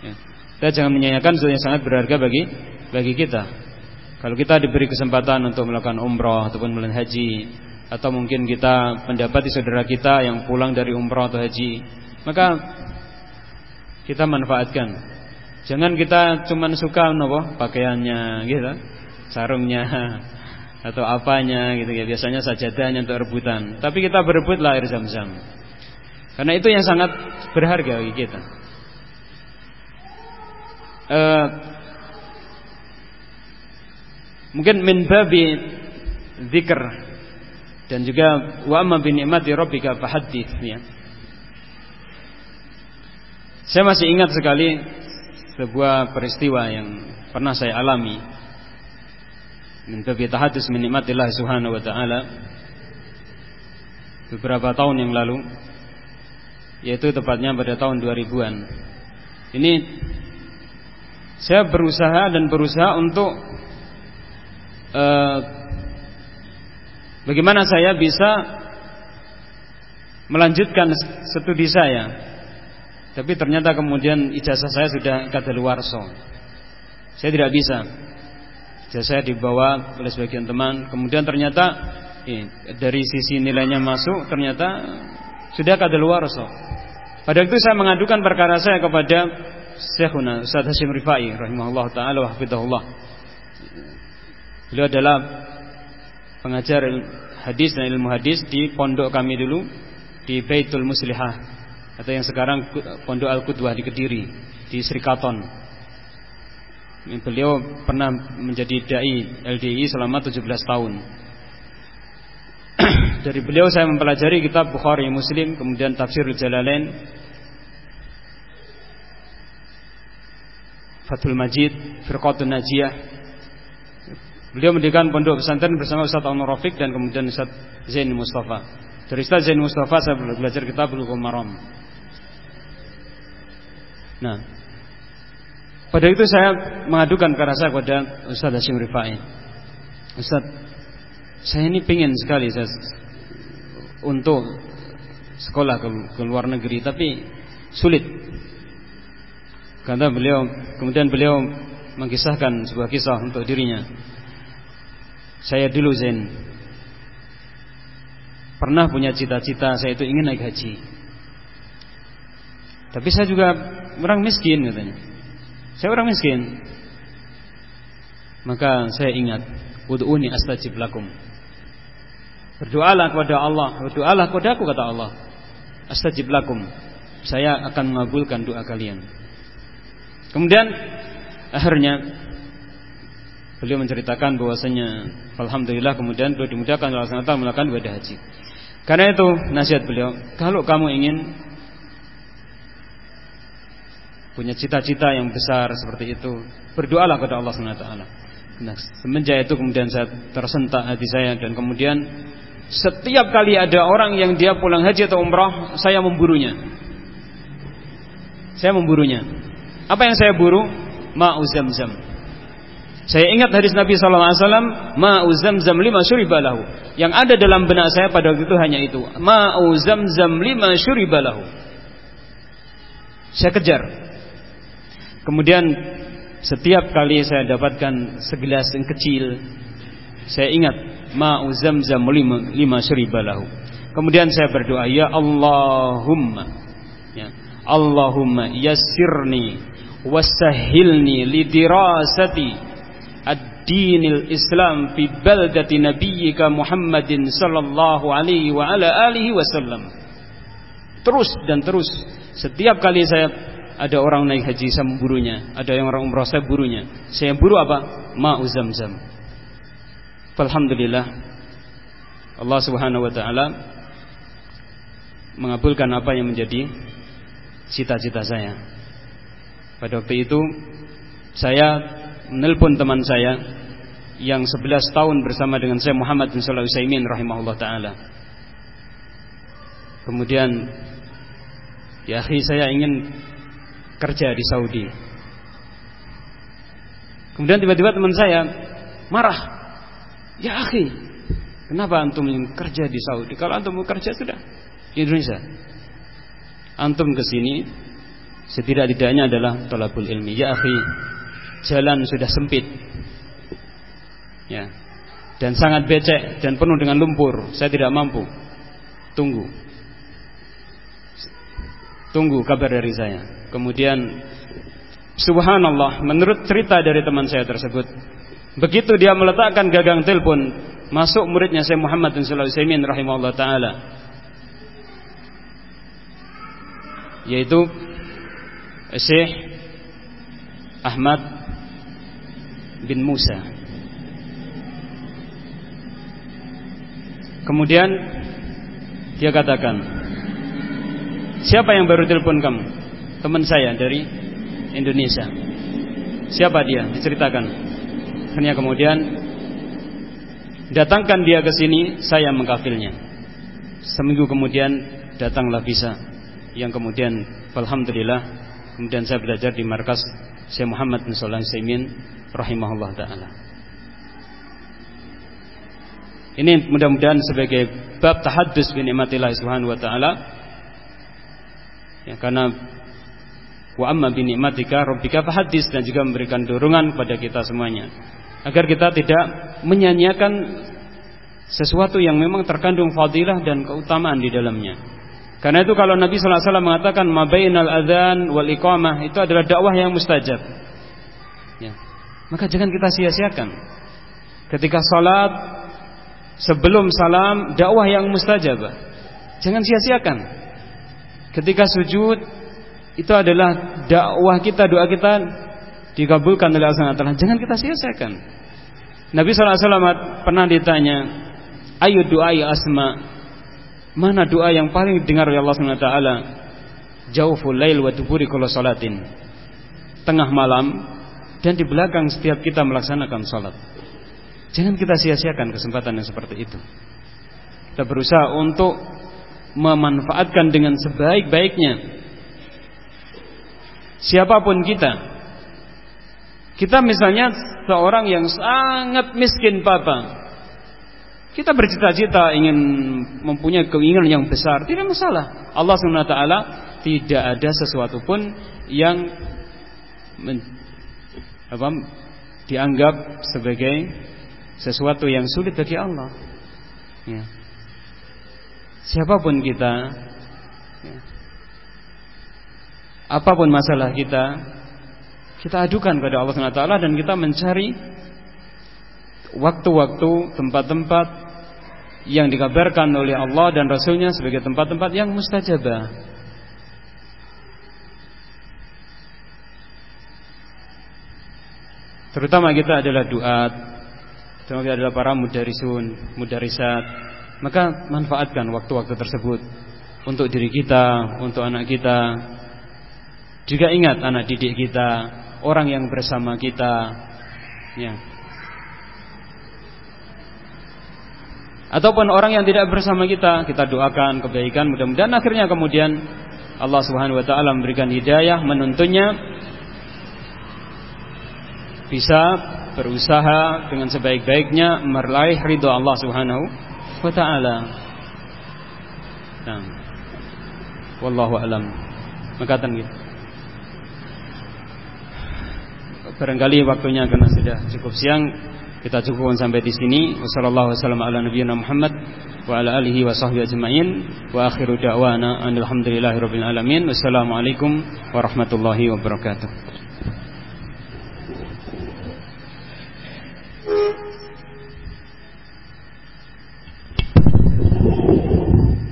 Ya. Kita jangan menyia-nyiakan sesuatu yang sangat berharga bagi bagi kita. Kalau kita diberi kesempatan untuk melakukan umroh ataupun melakukan haji atau mungkin kita mendapati saudara kita yang pulang dari umroh atau haji, maka kita manfaatkan. Jangan kita cuman suka nopo pakaiannya gitu, sarungnya atau apanya gitu ya. Biasanya sajadahnya untuk rebutan. Tapi kita berebutlah air zam-zam. Karena itu yang sangat berharga bagi kita. Uh, mungkin min babi zikr dan juga wa amma bi ni'mati rabbika fahaddits ya. Saya masih ingat sekali sebuah peristiwa yang pernah saya alami min tahadus min nikmatillah subhanahu wa taala beberapa tahun yang lalu yaitu tepatnya pada tahun 2000-an. Ini saya berusaha dan berusaha untuk uh, bagaimana saya bisa melanjutkan studi saya. Tapi ternyata kemudian ijazah saya sudah kadaluarso. Saya tidak bisa. Ijazah saya dibawa oleh sebagian teman. Kemudian ternyata eh, dari sisi nilainya masuk ternyata sudah kadaluarso. Pada waktu saya mengadukan perkara saya kepada Syekhuna Ustaz Hashim Rifai rahimahullah taala wa. Beliau adalah pengajar hadis dan ilmu hadis di pondok kami dulu di Baitul Muslihah atau yang sekarang Pondok Al-Qudwah di Kediri di Srikaton. Beliau pernah menjadi dai LDI selama 17 tahun. Dari beliau saya mempelajari kitab Bukhari Muslim, kemudian Tafsirul Jalalain, Fathul Majid, Firqatun Najiyah, Beliau mendirikan pondok pesantren bersama Ustaz Al Rafiq dan kemudian Ustaz Zain Mustafa. Dari Ustaz Zain Mustafa saya belajar kitab Bulughul Maram. Nah, pada itu saya mengadukan ke rasa kepada Ustaz Hashim Rifai. Ustaz, saya ini pingin sekali saya untuk sekolah ke, ke luar negeri tapi sulit. Karena beliau kemudian beliau mengisahkan sebuah kisah untuk dirinya. Saya dulu Zen Pernah punya cita-cita Saya itu ingin naik haji. Tapi saya juga Orang miskin katanya. Saya orang miskin. Maka saya ingat Udu'uni astajib lakum. Berdoalah kepada Allah Berdoalah kepada aku kata Allah. Astajib lakum. Saya akan mengabulkan doa kalian. Kemudian Akhirnya Beliau menceritakan bahwasanya alhamdulillah kemudian beliau dimudahkan oleh Allah SWT melakukan ibadah haji. Karena itu nasihat beliau, kalau kamu ingin punya cita-cita yang besar seperti itu, berdoalah kepada Allah SWT. Nah, semenjak itu kemudian saya tersentak hati saya dan kemudian setiap kali ada orang yang dia pulang haji atau umrah, saya memburunya. Saya memburunya. Apa yang saya buru? Ma'u zam-zam. Saya ingat hadis Nabi sallallahu alaihi wasallam, "Ma'u zamzam lima syuribalahu." Yang ada dalam benak saya pada waktu itu hanya itu, "Ma'u zamzam lima syuribalahu." Saya kejar. Kemudian setiap kali saya dapatkan segelas yang kecil, saya ingat, "Ma'u zamzam lima, lima syuribalahu." Kemudian saya berdoa, "Ya Allahumma" ya, Allahumma yassirni wasahilni lidirasati ad-dinil Islam fi baldati nabiyyika Muhammadin sallallahu alaihi wa ala alihi wasallam. Terus dan terus setiap kali saya ada orang naik haji saya memburunya, ada yang orang umrah saya burunya. Saya buru apa? Ma'u Zamzam. Alhamdulillah Allah Subhanahu wa taala mengabulkan apa yang menjadi cita-cita saya. Pada waktu itu saya menelpon teman saya yang 11 tahun bersama dengan saya Muhammad bin Shalih Utsaimin rahimahullah taala. Kemudian ya akhi saya ingin kerja di Saudi. Kemudian tiba-tiba teman saya marah. Ya akhi, Kenapa antum yang kerja di Saudi? Kalau antum mau kerja sudah di Indonesia. Antum ke sini setidak-tidaknya adalah tolabul ilmi. Ya akhi, jalan sudah sempit. Ya. Dan sangat becek dan penuh dengan lumpur. Saya tidak mampu. Tunggu. Tunggu kabar dari saya. Kemudian subhanallah, menurut cerita dari teman saya tersebut, begitu dia meletakkan gagang telepon, masuk muridnya Syekh Muhammad bin Utsaimin rahimahullah taala. Yaitu Syekh Ahmad bin Musa. Kemudian dia katakan, "Siapa yang baru telepon kamu?" Teman saya dari Indonesia. Siapa dia? Diceritakan. Hanya kemudian datangkan dia ke sini, saya mengkafilnya. Seminggu kemudian datanglah bisa yang kemudian alhamdulillah kemudian saya belajar di markas Syekh Muhammad bin Shalih Utsaimin rahimahullah taala. Ini mudah-mudahan sebagai bab tahaddus bi nikmatillah subhanahu wa taala. Ya, karena wa amma bi nikmatika rabbika fahaddis dan juga memberikan dorongan kepada kita semuanya agar kita tidak menyanyiakan sesuatu yang memang terkandung fadilah dan keutamaan di dalamnya. Karena itu kalau Nabi sallallahu alaihi wasallam mengatakan mabainal adzan wal iqamah itu adalah dakwah yang mustajab. Ya. Maka jangan kita sia-siakan. Ketika salat sebelum salam dakwah yang mustajab. Jangan sia-siakan. Ketika sujud itu adalah dakwah kita, doa kita dikabulkan oleh Allah Taala. Jangan kita sia-siakan. Nabi wasallam pernah ditanya, "Ayu doa ya asma?" Mana doa yang paling didengar oleh Allah Subhanahu wa taala? Jauful lail wa duburi salatin. Tengah malam dan di belakang setiap kita melaksanakan salat. Jangan kita sia-siakan kesempatan yang seperti itu. Kita berusaha untuk memanfaatkan dengan sebaik-baiknya siapa pun kita. Kita misalnya seorang yang sangat miskin papa, kita bercita-cita ingin mempunyai keinginan yang besar, tidak masalah. Allah SWT tidak ada sesuatu pun yang men, apa, dianggap sebagai sesuatu yang sulit bagi Allah. Ya. Siapa pun kita, ya. apa pun masalah kita, kita adukan kepada Allah SWT dan kita mencari waktu-waktu, tempat-tempat yang dikabarkan oleh Allah dan Rasulnya sebagai tempat-tempat yang mustajabah. Terutama kita adalah duat, kita adalah para mudarisun, mudarisat. Maka manfaatkan waktu-waktu tersebut untuk diri kita, untuk anak kita. Juga ingat anak didik kita, orang yang bersama kita. Ya, ataupun orang yang tidak bersama kita, kita doakan kebaikan mudah-mudahan akhirnya kemudian Allah Subhanahu wa taala memberikan hidayah menuntunnya bisa berusaha dengan sebaik-baiknya meraih ridho Allah Subhanahu wa taala. Nah. Wallahu alam. Makatan gitu. Barangkali waktunya karena sudah cukup siang kita cukupkan sampai di sini. Wassalamualaikum warahmatullahi wabarakatuh.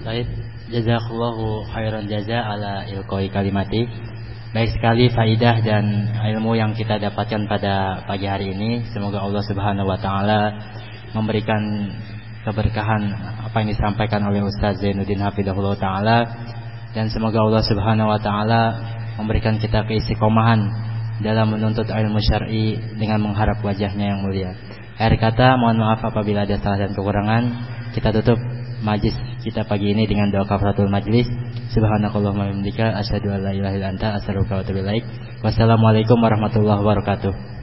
Baik, jazakallahu khairan jaza ala ilqai kalimati. Baik sekali faidah dan ilmu yang kita dapatkan pada pagi hari ini. Semoga Allah Subhanahu wa taala memberikan keberkahan apa yang disampaikan oleh Ustaz Zainuddin Hafidahullah taala dan semoga Allah Subhanahu wa taala memberikan kita keistiqomahan dalam menuntut ilmu syar'i dengan mengharap wajahnya yang mulia. Akhir kata, mohon maaf apabila ada salah dan kekurangan. Kita tutup majlis kita pagi ini dengan doa kafaratul majlis. Subhanakallahumma wa bihamdika asyhadu an la ilaha illa anta astaghfiruka wa atubu ilaik. Wassalamualaikum warahmatullahi wabarakatuh.